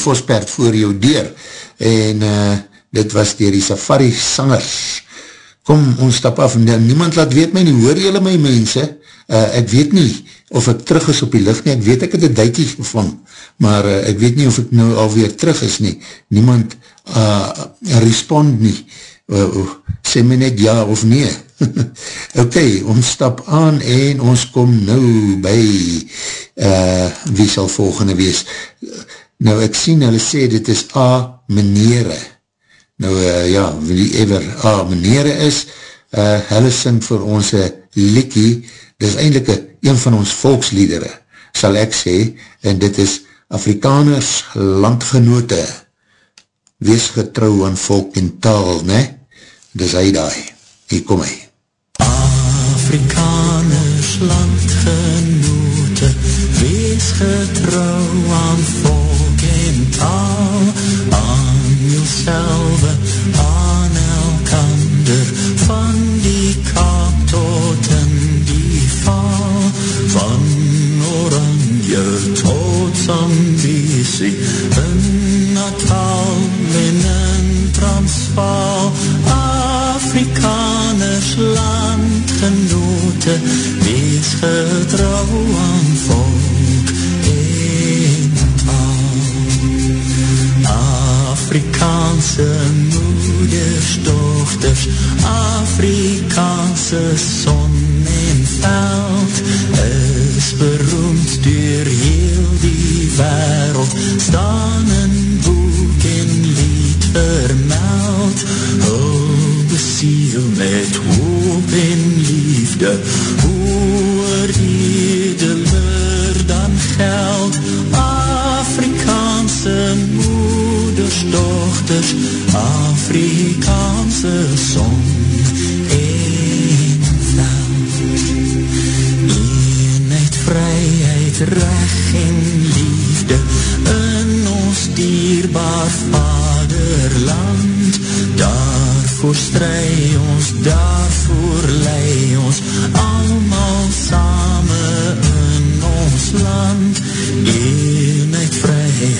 vosperd voor jou deur, en uh, dit was dier die safari sangers. Kom, ons stap af, en niemand laat weet my nie, hoor jylle my mense, uh, ek weet nie of ek terug is op die licht nie, ek weet ek het een duikie gevang, maar uh, ek weet nie of ek nou alweer terug is nie, niemand uh, respond nie, uh, uh, sê my net ja of nee. ok, ons stap aan en ons kom nou by uh, wie sal volgende wees. Nou ek sien hulle sê dit is A menere. Nou uh, ja, wie ever A menere is, uh, hulle sing vir ons likkie, dit is eindelijk een van ons volksliedere, sal ek sê, en dit is Afrikaners landgenote, wees getrouw aan volk en taal, ne? Dis hy daai, hier kom hy. Afrikaners landgenote, wees getrouw aan volk taal, aan jylselwe, aan elkander, van die kaap tot in die val, van oranje tot Zambesi, in Natal en in Transvaal, Afrikaners landgenote, wees getrouw aan Afrikaanse moeders, dochters, Afrikaanse son en veld, is beroemd door heel die wereld, staan in boek en lied vermeld, hul besiel met hoop en liefde, hoe edeler moeders, dochters, Afrikaanse song en veld. Vryheid, recht en liefde in ons dierbaar vaderland. Daarvoor stry ons, daarvoor lei ons, almal same in ons land. Eenheid,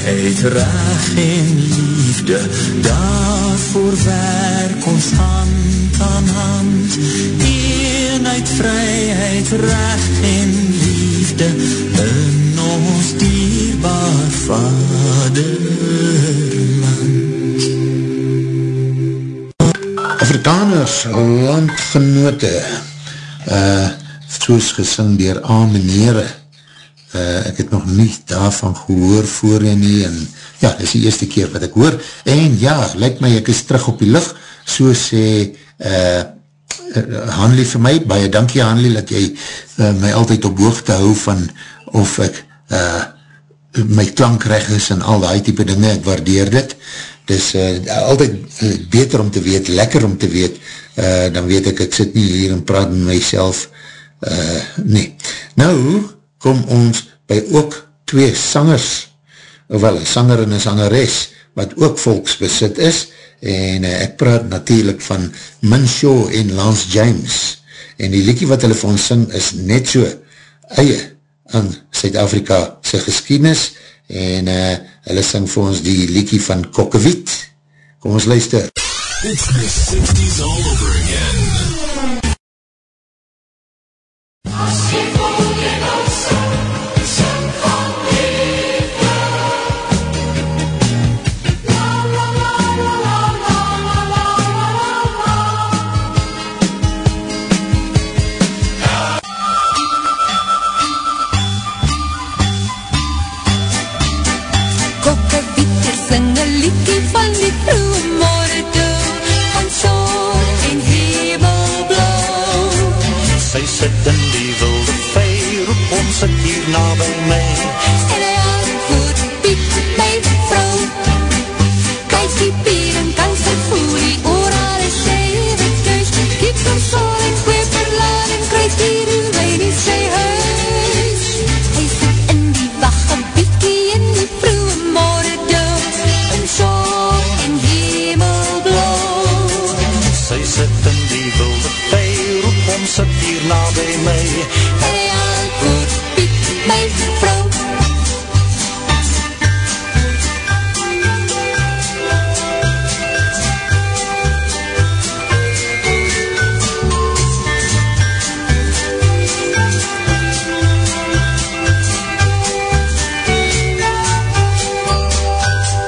vryheid, recht en liefde, daarvoor werk ons hand aan hand. Eenheid, vryheid, recht en liefde, in ons dierbaar vaderland. Afrikaners landgenote uh, soos gesing dier A menere uh, ek het nog nie daarvan gehoor voorheen nie en ja, dit is die eerste keer wat ek hoor. En ja, lyk my ek is terug op die licht so sê uh, Hanlie vir my, baie dankie Hanlie dat jy uh, my altyd op hoogte hou van of ek uh, my klank reg is en al die type dinge, ek waardeer dit. Dis uh, altyd beter om te weet, lekker om te weet, uh, dan weet ek, ek sit nie hier en praat met myself, uh, nee. Nou, kom ons by ook twee sangers, ofwel, een sanger en een sangeres, wat ook volksbesit is, en uh, ek praat natuurlijk van Minshaw en Lance James, en die liekie wat hulle vir ons sing, is net so eie aan Suid-Afrika sy geschiedenis, en uh, hulle sing vir ons die liekie van Kokkewiet. Kom ons luister. It's the 60s all over again. Sit in die wilde vee, roep ons het hier na by my. Na by my. Hy antwoord, Piet, my vrou,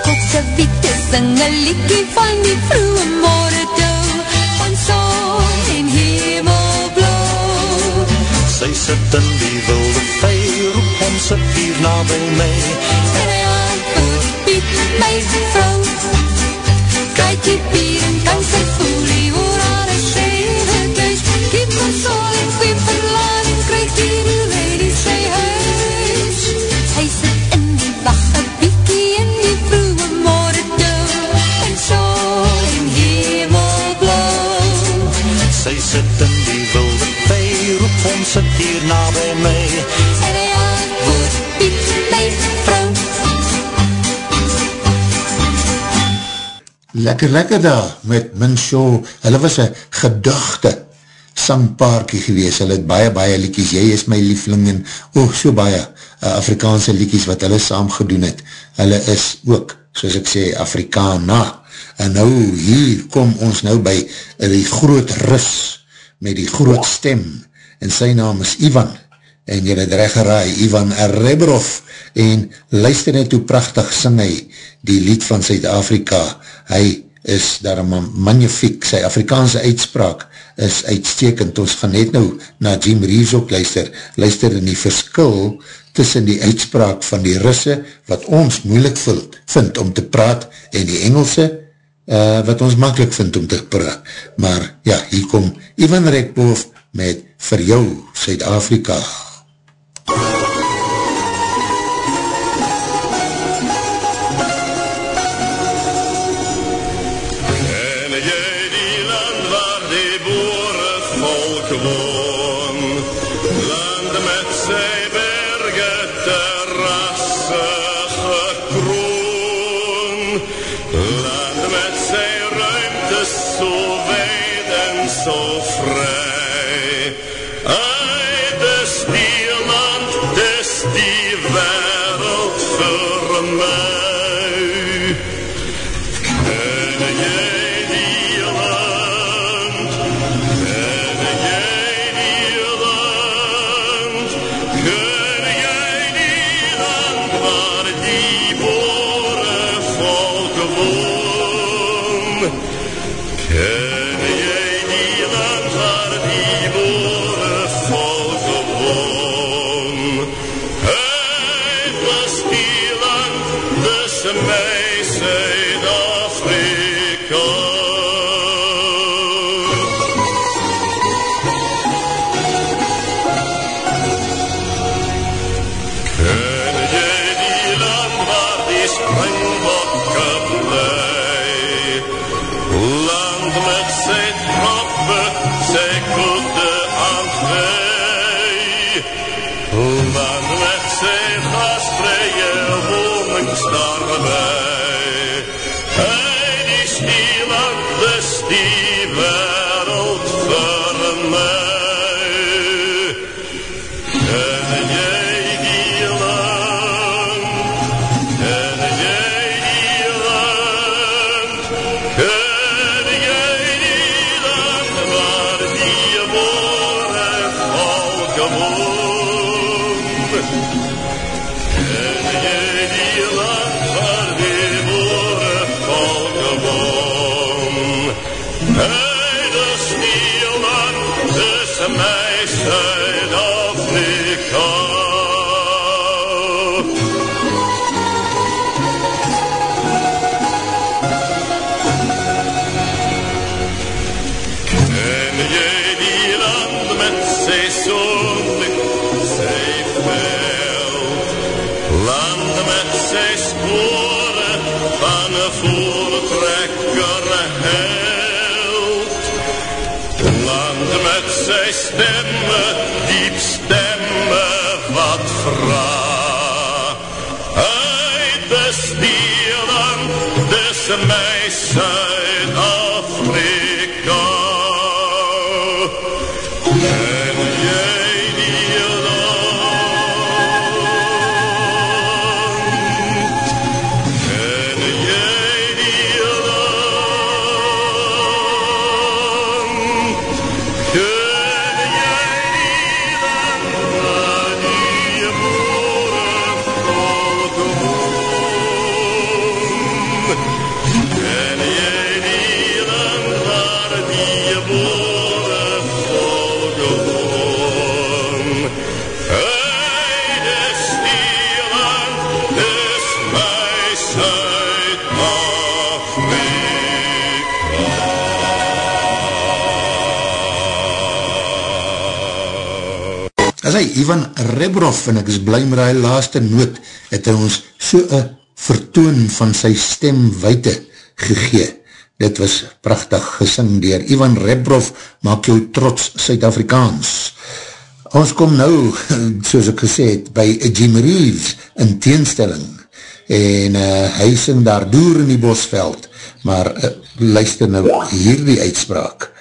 Kokkewiete sing een liekie van die vroege sit in die wilde vee, roep ons het hier na by my. En hy antwoord, Piet, my vrou, kyk die bier en kan sy voel ons het hier na by my. En hy antwoord, Piet, my vrou, Lekker, lekker daar met Min Shaw. Hulle was een gedachte sangpaarkie gewees. Hulle het baie, baie liekies. Jy is my liefling en oh, so baie uh, Afrikaanse liekies wat hulle saam gedoen het. Hulle is ook, soos ek sê, Afrikana. En nou, hier kom ons nou by die groot ris met die groot stem. En sy naam is Ivan. En jy het recht geraai, Ivan Rebrov. En luister net hoe prachtig sing hy die lied van Zuid-Afrika. Hy is daar een magnifiek, sy Afrikaanse uitspraak is uitstekend. Ons gaan net nou na Jim Reeves ook luister. Luister in die verskil tussen die uitspraak van die Russe, wat ons moeilik vind, om te praat, en die Engelse, uh, wat ons makkelijk vind om te praat. Maar ja, hier kom Ivan Rekboov met Vir jou, Zuid-Afrika. En Ivan Rebrov, en ek is blij met die laaste noot, het hy ons so een vertoon van sy stem weite gegee. Dit was prachtig gesing dier Ivan Rebrov, maak jou trots Suid-Afrikaans. Ons kom nou, soos ek gesê het, by Jim Reeves in teenstelling. En uh, hy sing daar door in die bosveld, maar uh, luister nou hier die uitspraak.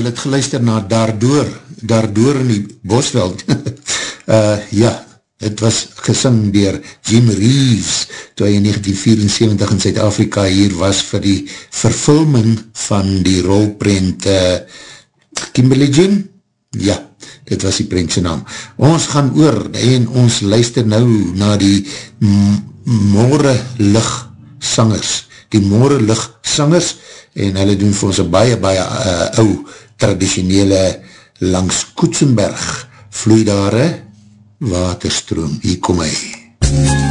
Jy het geluister na Daardoor, Daardoor in die Bosveld. uh, ja, het was gesing dier Jim Reeves, toe hy in 1974 in Zuid-Afrika hier was vir die vervulming van die rolprent uh, Kimberley Jean? Ja, dit was die prentse naam. Ons gaan oor en ons luister nou na die Moorelig sangers, die Moorelig sangers, en hulle doen vir ons een baie, baie uh, ou traditionele langs Koetsenberg vloei daar een waterstroom. Hier kom hy. It's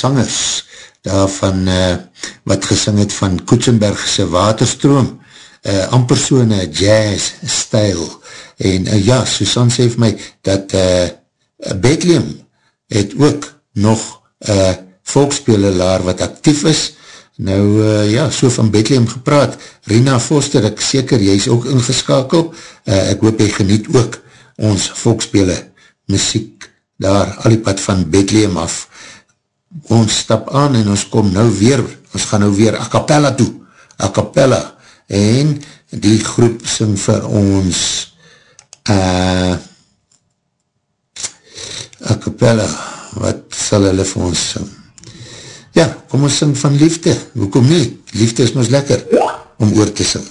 sangers daarvan uh, wat gesing het van Koetsenbergse waterstroom, uh, amper so'n jazz style. En uh, ja, Susan sê vir my dat uh, Bethlehem het ook nog uh, volkspelelaar wat actief is. Nou uh, ja, so van Bethlehem gepraat. Rina Foster, ek seker, jy is ook ingeskakel. Uh, ek hoop jy geniet ook ons volkspele muziek daar al die pad van Bethlehem af. Ons stap aan en ons kom nou weer, ons gaan nou weer a cappella toe, a cappella, en die groep sing vir ons uh, a cappella, wat sal hulle vir ons sing? Ja, kom ons sing van liefde, hoekom nie? Liefde is ons lekker om oor te sing.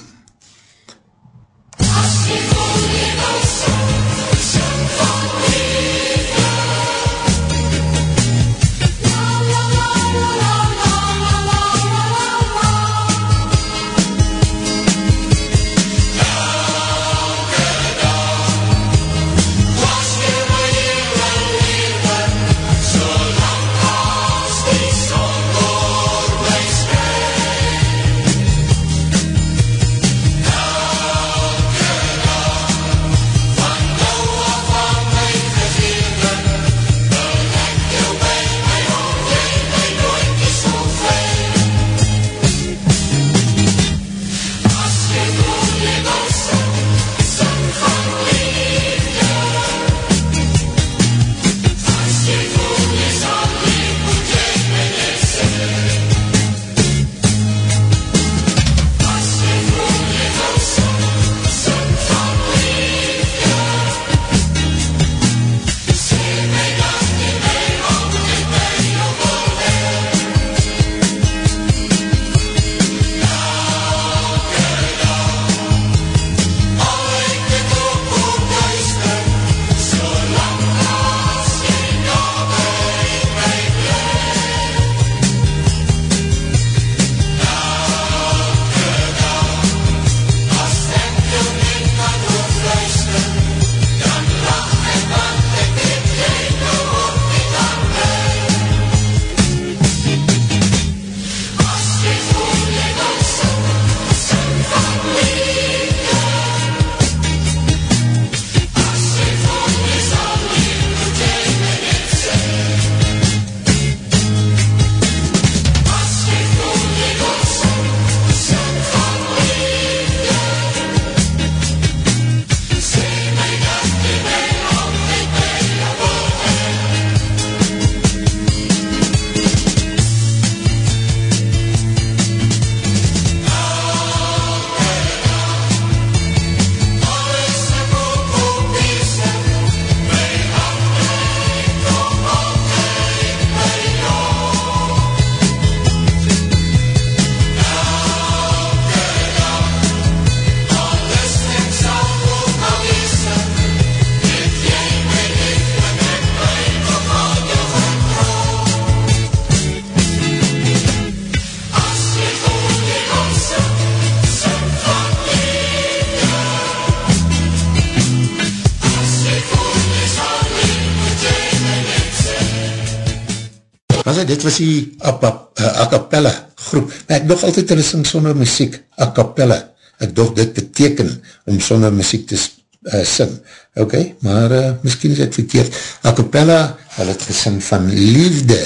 Dit was die a cappella groep. Maar ek doog altyd hulle sing sonder muziek, a cappella. Ek doog dit beteken om sonder muziek te uh, sing. Ok, maar uh, miskien is dit verkeerd. A cappella, hulle het gesing van liefde.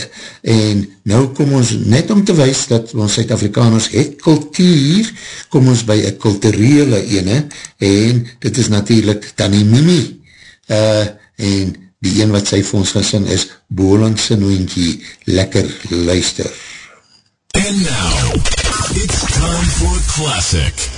En nou kom ons net om te wees dat ons Suid-Afrikaners het kultuur, kom ons by een kulturele ene, en dit is natuurlijk Tanny Mimi. Uh, en Die een wat sy vir ons gesing is Bolandse Noentjie. Lekker luister. And now, it's time for Classic.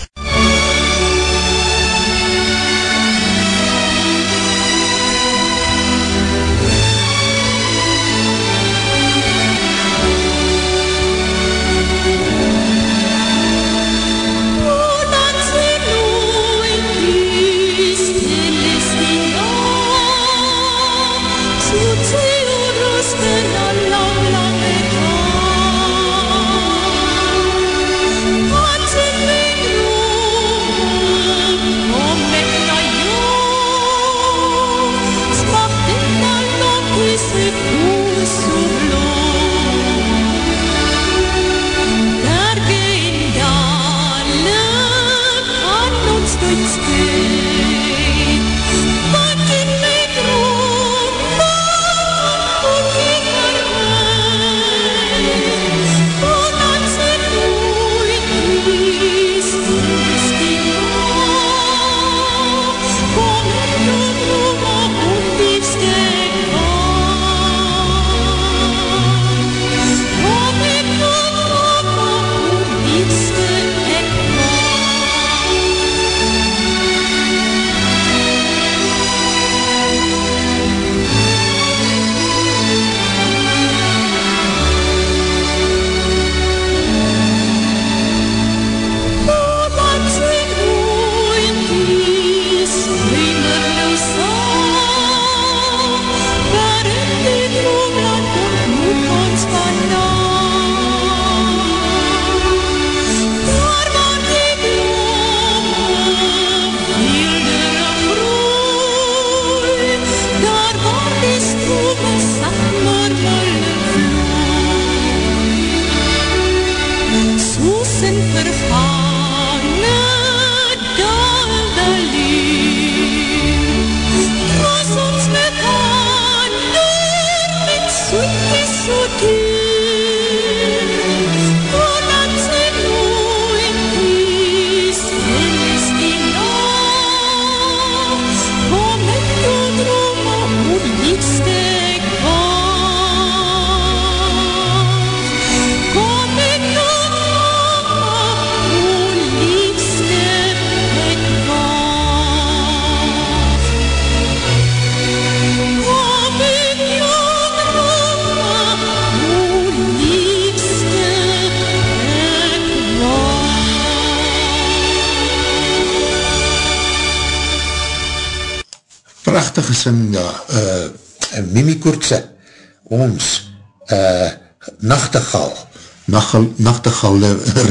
Nachtegal, nachtegal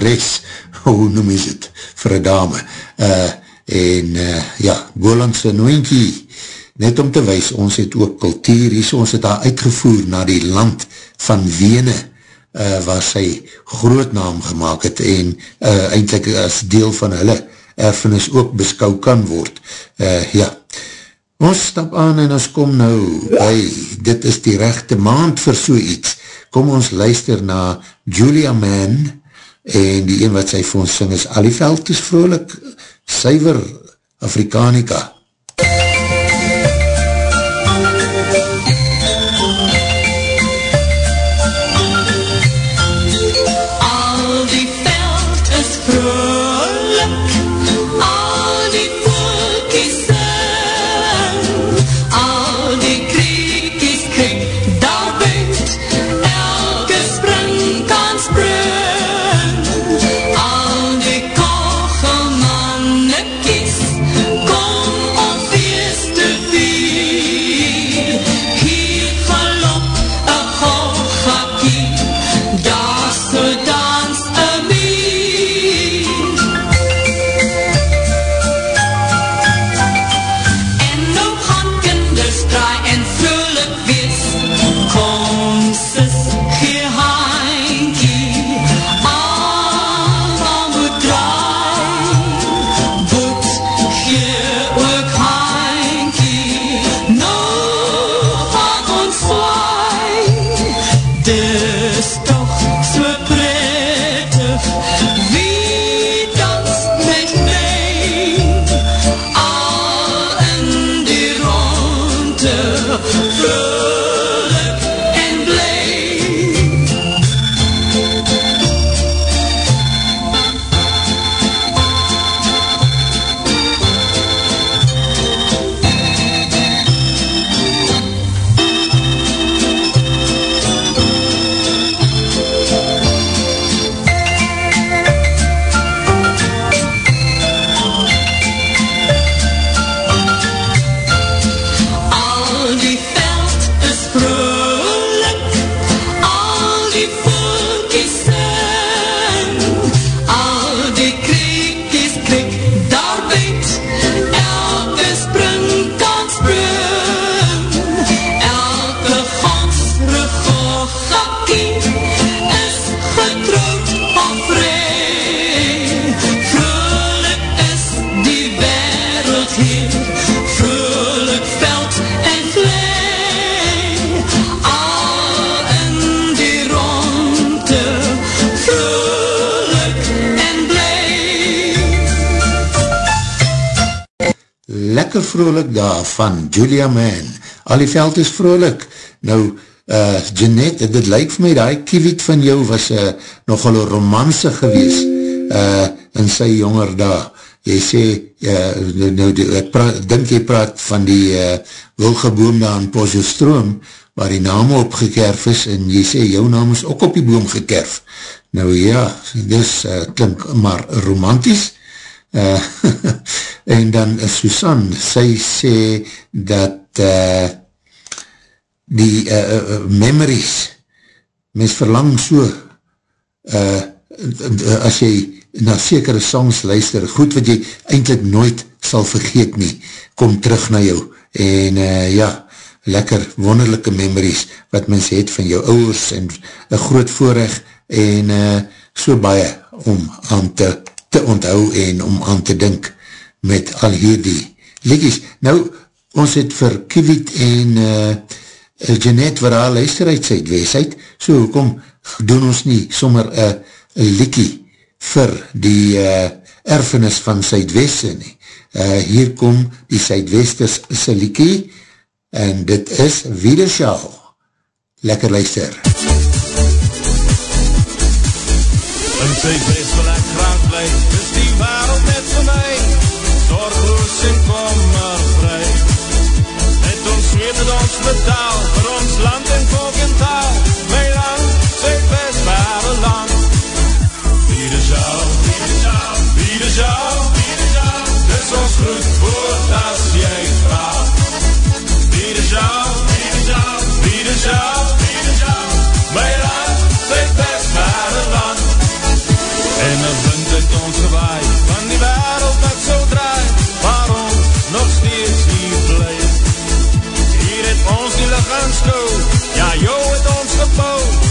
res, hoe noem is het, vir een dame, uh, en uh, ja, Golandse noontjie, net om te wees, ons het ook kultuur, hier ons het daar uitgevoer na die land van Wene, uh, waar sy groot naam gemaakt het, en uh, eindelijk as deel van hulle erfenis ook beskou kan word. Uh, ja, ons stap aan en ons kom nou, hey, dit is die rechte maand vir so iets, kom ons luister na Julia Mann, en die een wat sy vir ons sing is, Aliveld is vrolik, syver Afrikanika. Vrolik daar van Julia Mann. Al die veld is vrolik. Nou, uh, Jeanette, dit lyk vir my, die kiewiet van jou was uh, nogal een romanse gewees uh, in sy jonger daar. Jy sê, uh, nou, nou, ek praat, dink jy praat van die uh, wilgeboom daar in Posjostroom, waar die naam opgekerf is, en jy sê, jou naam is ook op die boom gekerf. Nou ja, dis uh, klink maar romantisch, uh, en dan Susan, sy sê dat uh, die uh, uh, memories mens verlang so uh, as jy na sekere songs luister, goed wat jy eindelijk nooit sal vergeet nie, kom terug na jou. En uh, ja, lekker wonderlijke memories wat mens het van jou ouders en een groot voorrecht en uh, so baie om aan te te onthou en om aan te dink met al hierdie liedjes. Nou, ons het vir Kiewit en uh, Jeanette waar haar luister uit sy weesheid, so kom, doen ons nie sommer een liedje vir die uh, erfenis van Suidweste nie. Uh, hier kom die Suidwesters sy liedje en dit is Wiedesjaal. Lekker luister. In Suidwest wil ek graag bly, is die wereld net vir my, Zorgloos en in maar vrij. Met ons midden, ons metaal, voor ons land en volk en taal. Mijn land, zeven best ware land. Wie de zaal, wie de zaal, wie de zaal, wie de. Dus ons groet voor als jij vraagt. Wie de zaal, wie de zaal, wie de zaal, wie de zaal. Mijn land, land. En dan wind ik onze wij van die wereld met steeds hier bly. Hier ja, het ons die lichaamskou, ja, jou het ons gebouw,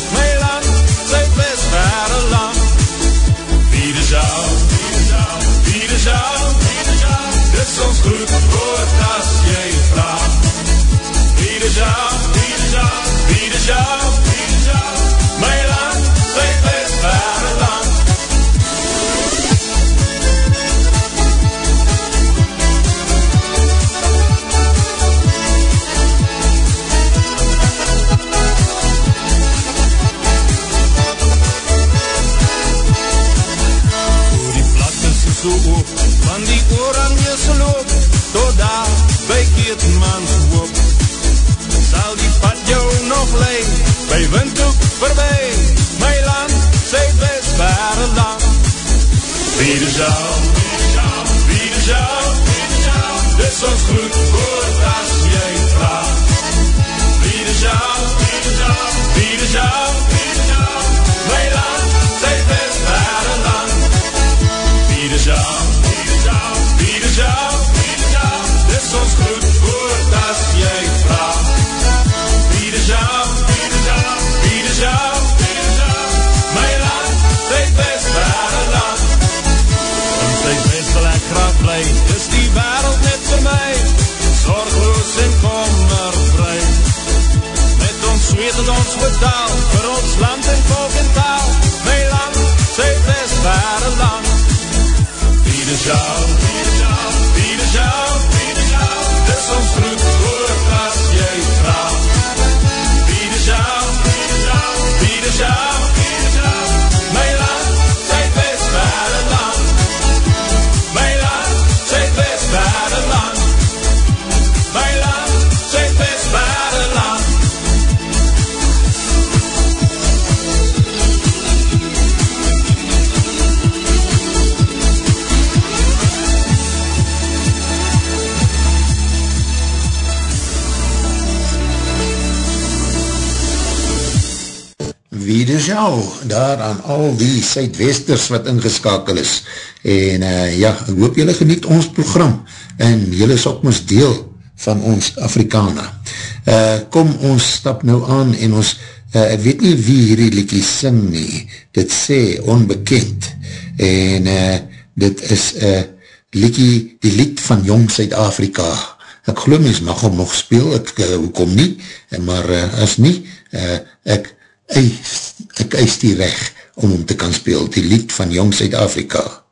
Suidwesters wat ingeskakel is. En uh, ja, ek hoop jylle geniet ons program en jylle is ook ons deel van ons Afrikaner. Uh, kom, ons stap nou aan en ons, uh, ek weet nie wie hierdie liekie sing nie, dit sê onbekend en uh, dit is uh, liekie, die lied van Jong Suid-Afrika. Ek geloof mens mag hom nog speel, ek uh, hoekom nie, maar uh, as nie, uh, ek eis, ek eis die recht om hom te kan speel, die lied van Jong Zuid-Afrika.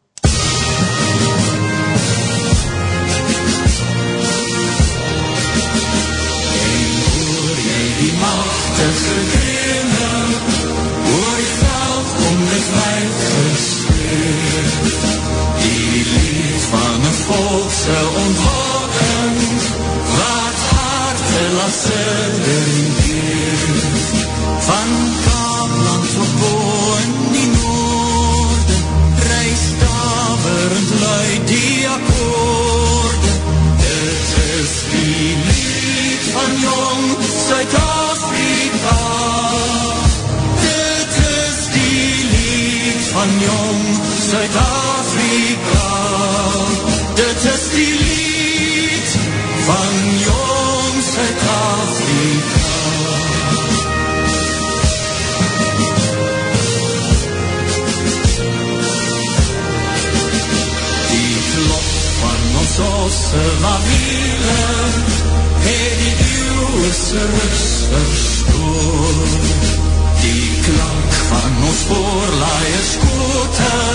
spoorlaaiers quota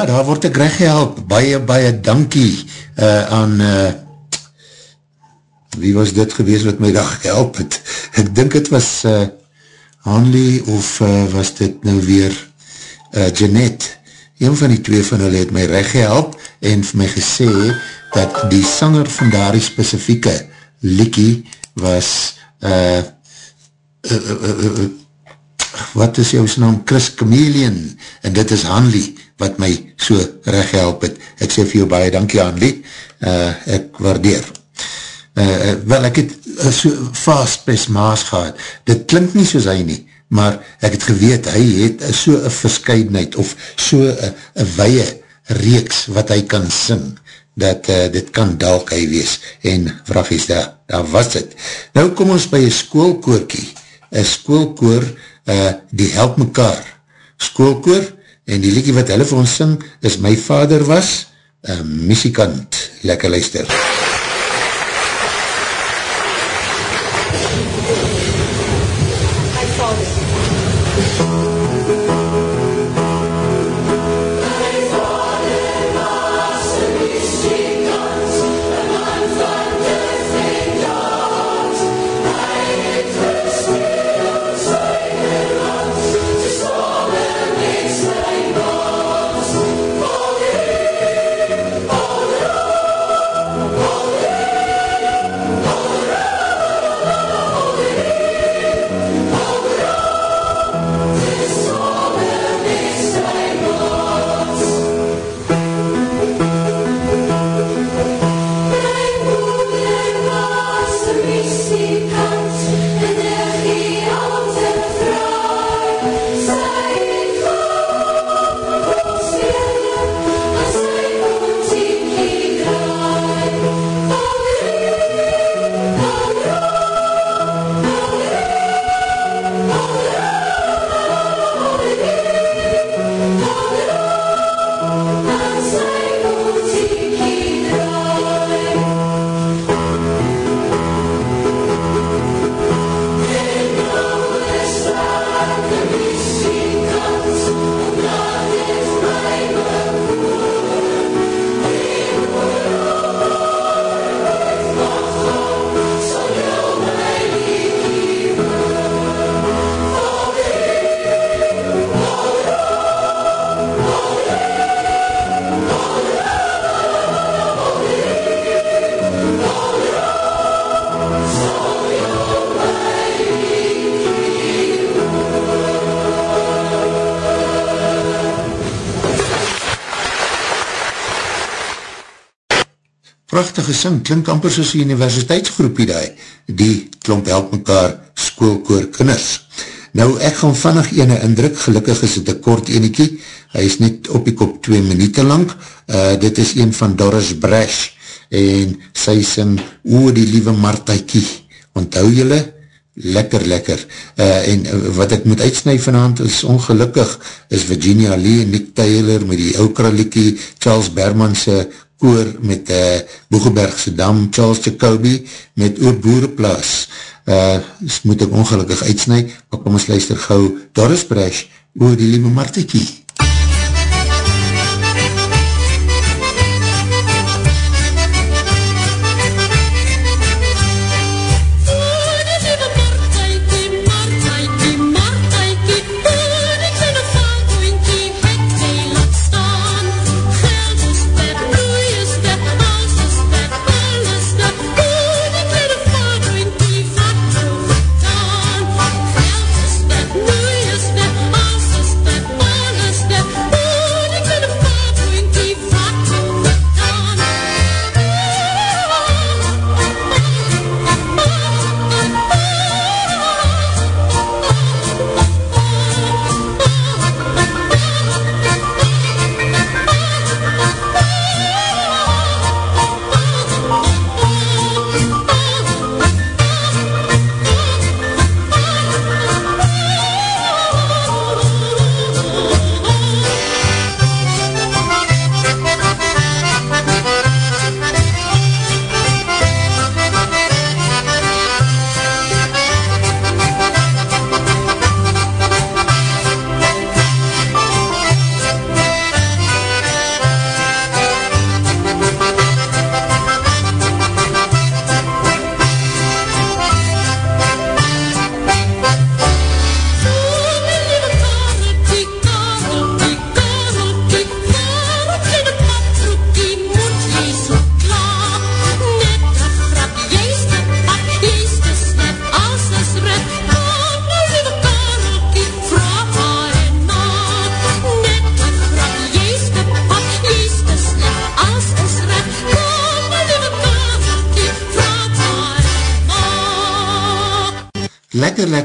ja, daar word ek recht gehelp, baie, baie dankie uh, aan, uh, wie was dit gewees wat my daar gehelp het? Ek dink het was eh, uh, Hanley of uh, was dit nou weer uh, Jeanette? Een van die twee van hulle het my recht gehelp en vir my gesê dat die sanger van daar die specifieke liekie was uh, uh, uh, uh, uh, wat is jou naam? Chris Chameleon en dit is Hanley wat my so recht gehelp het. Ek sê vir jou baie dankie Hanley, uh, ek waardeer. Uh, wel ek het uh, so vast best maas gehad, dit klink nie soos hy nie, maar ek het geweet, hy het uh, so een verscheidenheid, of so een weie reeks wat hy kan sing, dat uh, dit kan dalk hy wees, en vraag is daar, daar was het. Nou kom ons by een skoolkoorkie, een skoolkoor, uh, die help mekaar, skoolkoor, en die liekie wat hulle vir ons sing, is my vader was, een muzikant, lekker luister. MUZIEK sing, klink amper soos die universiteitsgroepie daai, die klomp help mekaar skoolkoor kinders. Nou, ek gaan vannig ene indruk, gelukkig is het een kort eniekie, hy is net op die kop 2 minuut lang, uh, dit is een van Doris Brash, en sy sing, o die liewe Martaikie, onthou jylle, lekker, lekker, uh, en uh, wat ek moet uitsnui vanavond is ongelukkig, is Virginia Lee, Nick Taylor, met die Oukraliekie, Charles Bermanse koor met uh, Boegebergse Dam, Charles Jacobi met Oor Boereplaas. Uh, moet ek ongelukkig uitsnui, maar kom ons luister gauw Doris Brash oor die lieve Martekie.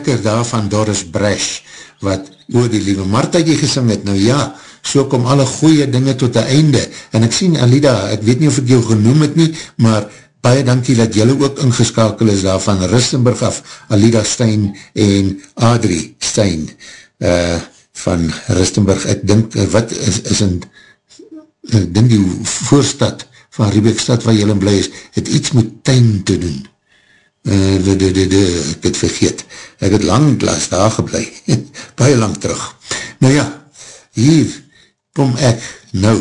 Lekker lekker daar van Doris Bresch, wat oor die liewe Martha jy gesing het, nou ja, so kom alle goeie dinge tot die einde, en ek sien Alida, ek weet nie of ek jou genoem het nie, maar baie dankie dat jylle ook ingeskakel is daar van Ristenburg af, Alida Stein en Adrie Stein, uh, van Ristenburg, ek dink, uh, wat is, is in, ek dink die voorstad van Riebekstad waar jylle blij is, het iets met tuin te doen, uh, de, de, de, de, ek het vergeet, ek het lang laas daar geblei, baie lang terug, nou ja, hier kom ek nou,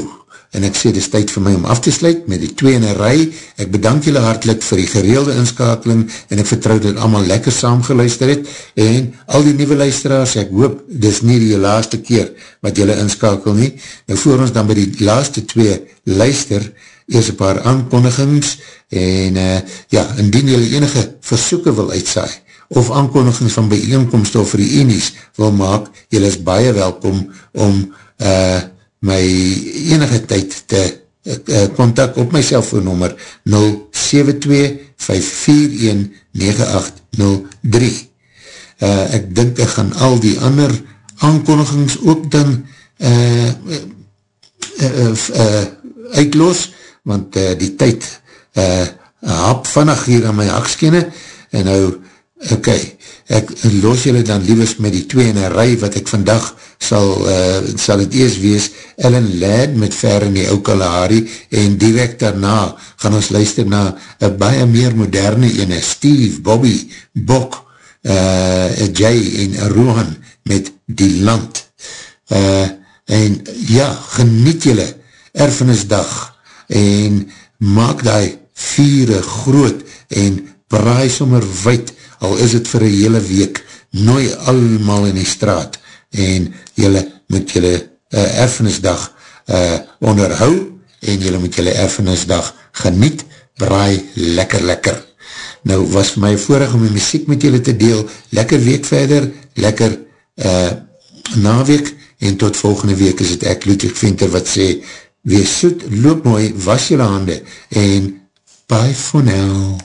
en ek sê, dit is tyd vir my om af te sluit met die twee in een rij. Ek bedank julle hartelijk vir die gereelde inskakeling en ek vertrouw dat allemaal lekker saam geluister het. En al die nieuwe luisteraars, ek hoop, dit is nie die laaste keer wat julle inskakel nie. Nou voor ons dan by die laaste twee luister, eers een paar aankondigings en uh, ja, indien julle enige versoeken wil uitsaai of aankondigings van bijeenkomst of reenies wil maak, julle is baie welkom om eh uh, my enige tyd te uh, op my cellfoonnummer 072-541-9803 uh, Ek dink ek gaan al die ander aankondigings ook dan uh, uh, uh, uh, uitloos, want uh, die tyd uh, hap vannig hier aan my akskene en nou, oké, okay, ek los julle dan liefst met die twee in een rij wat ek vandag sal, uh, sal het eers wees Ellen Ladd met Ver in die ou Kalahari en direct daarna gaan ons luister na een baie meer moderne ene, Steve, Bobby, Bok, uh, Jay en Rohan met Die Land. Uh, en ja, geniet julle erfenisdag en maak die vieren groot en braai sommer wijd al is het vir een hele week, nooi allemaal in die straat, en jylle moet jylle uh, erfenisdag uh, onderhou, en jylle moet jylle erfenisdag geniet, braai lekker lekker. Nou was my voorig om die muziek met jylle te deel, lekker week verder, lekker uh, naweek, en tot volgende week is het ek Ludwig Venter wat sê, wees soet, loop mooi, was jylle hande, en bye for now.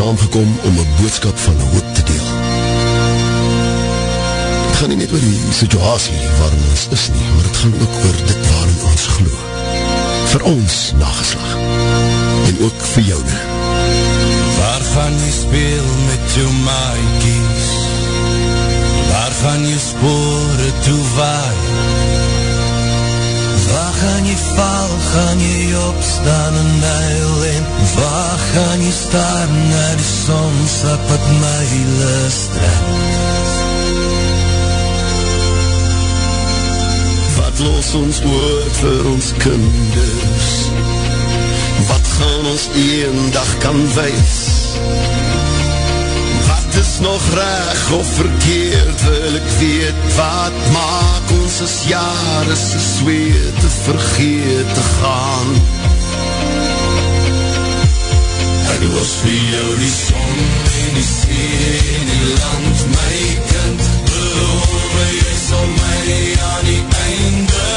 Saamgekom om een boodskap van hoop te deel. gaan nie net oor die situasie waarin ons is nie, maar het gaan ook oor dit waarin ons geloof. Vir ons nageslag. En ook vir jou nie. Waar gaan jy speel met jou maaikies? Waar gaan jy spore toe waai? Waar gaan jy val, gaan jy opstaan en huil en waar gaan jy staan na die sonsap wat my lustrek? Wat los ons oor vir ons kinders? Wat gaan ons een dag kan wees? is nog reg of verkeerd Wil ek weet wat maak ons as jare se swete vergeet te gaan? Ek los vir jou die son en die see en die land. My kind, beloof my jy sal my aan die einde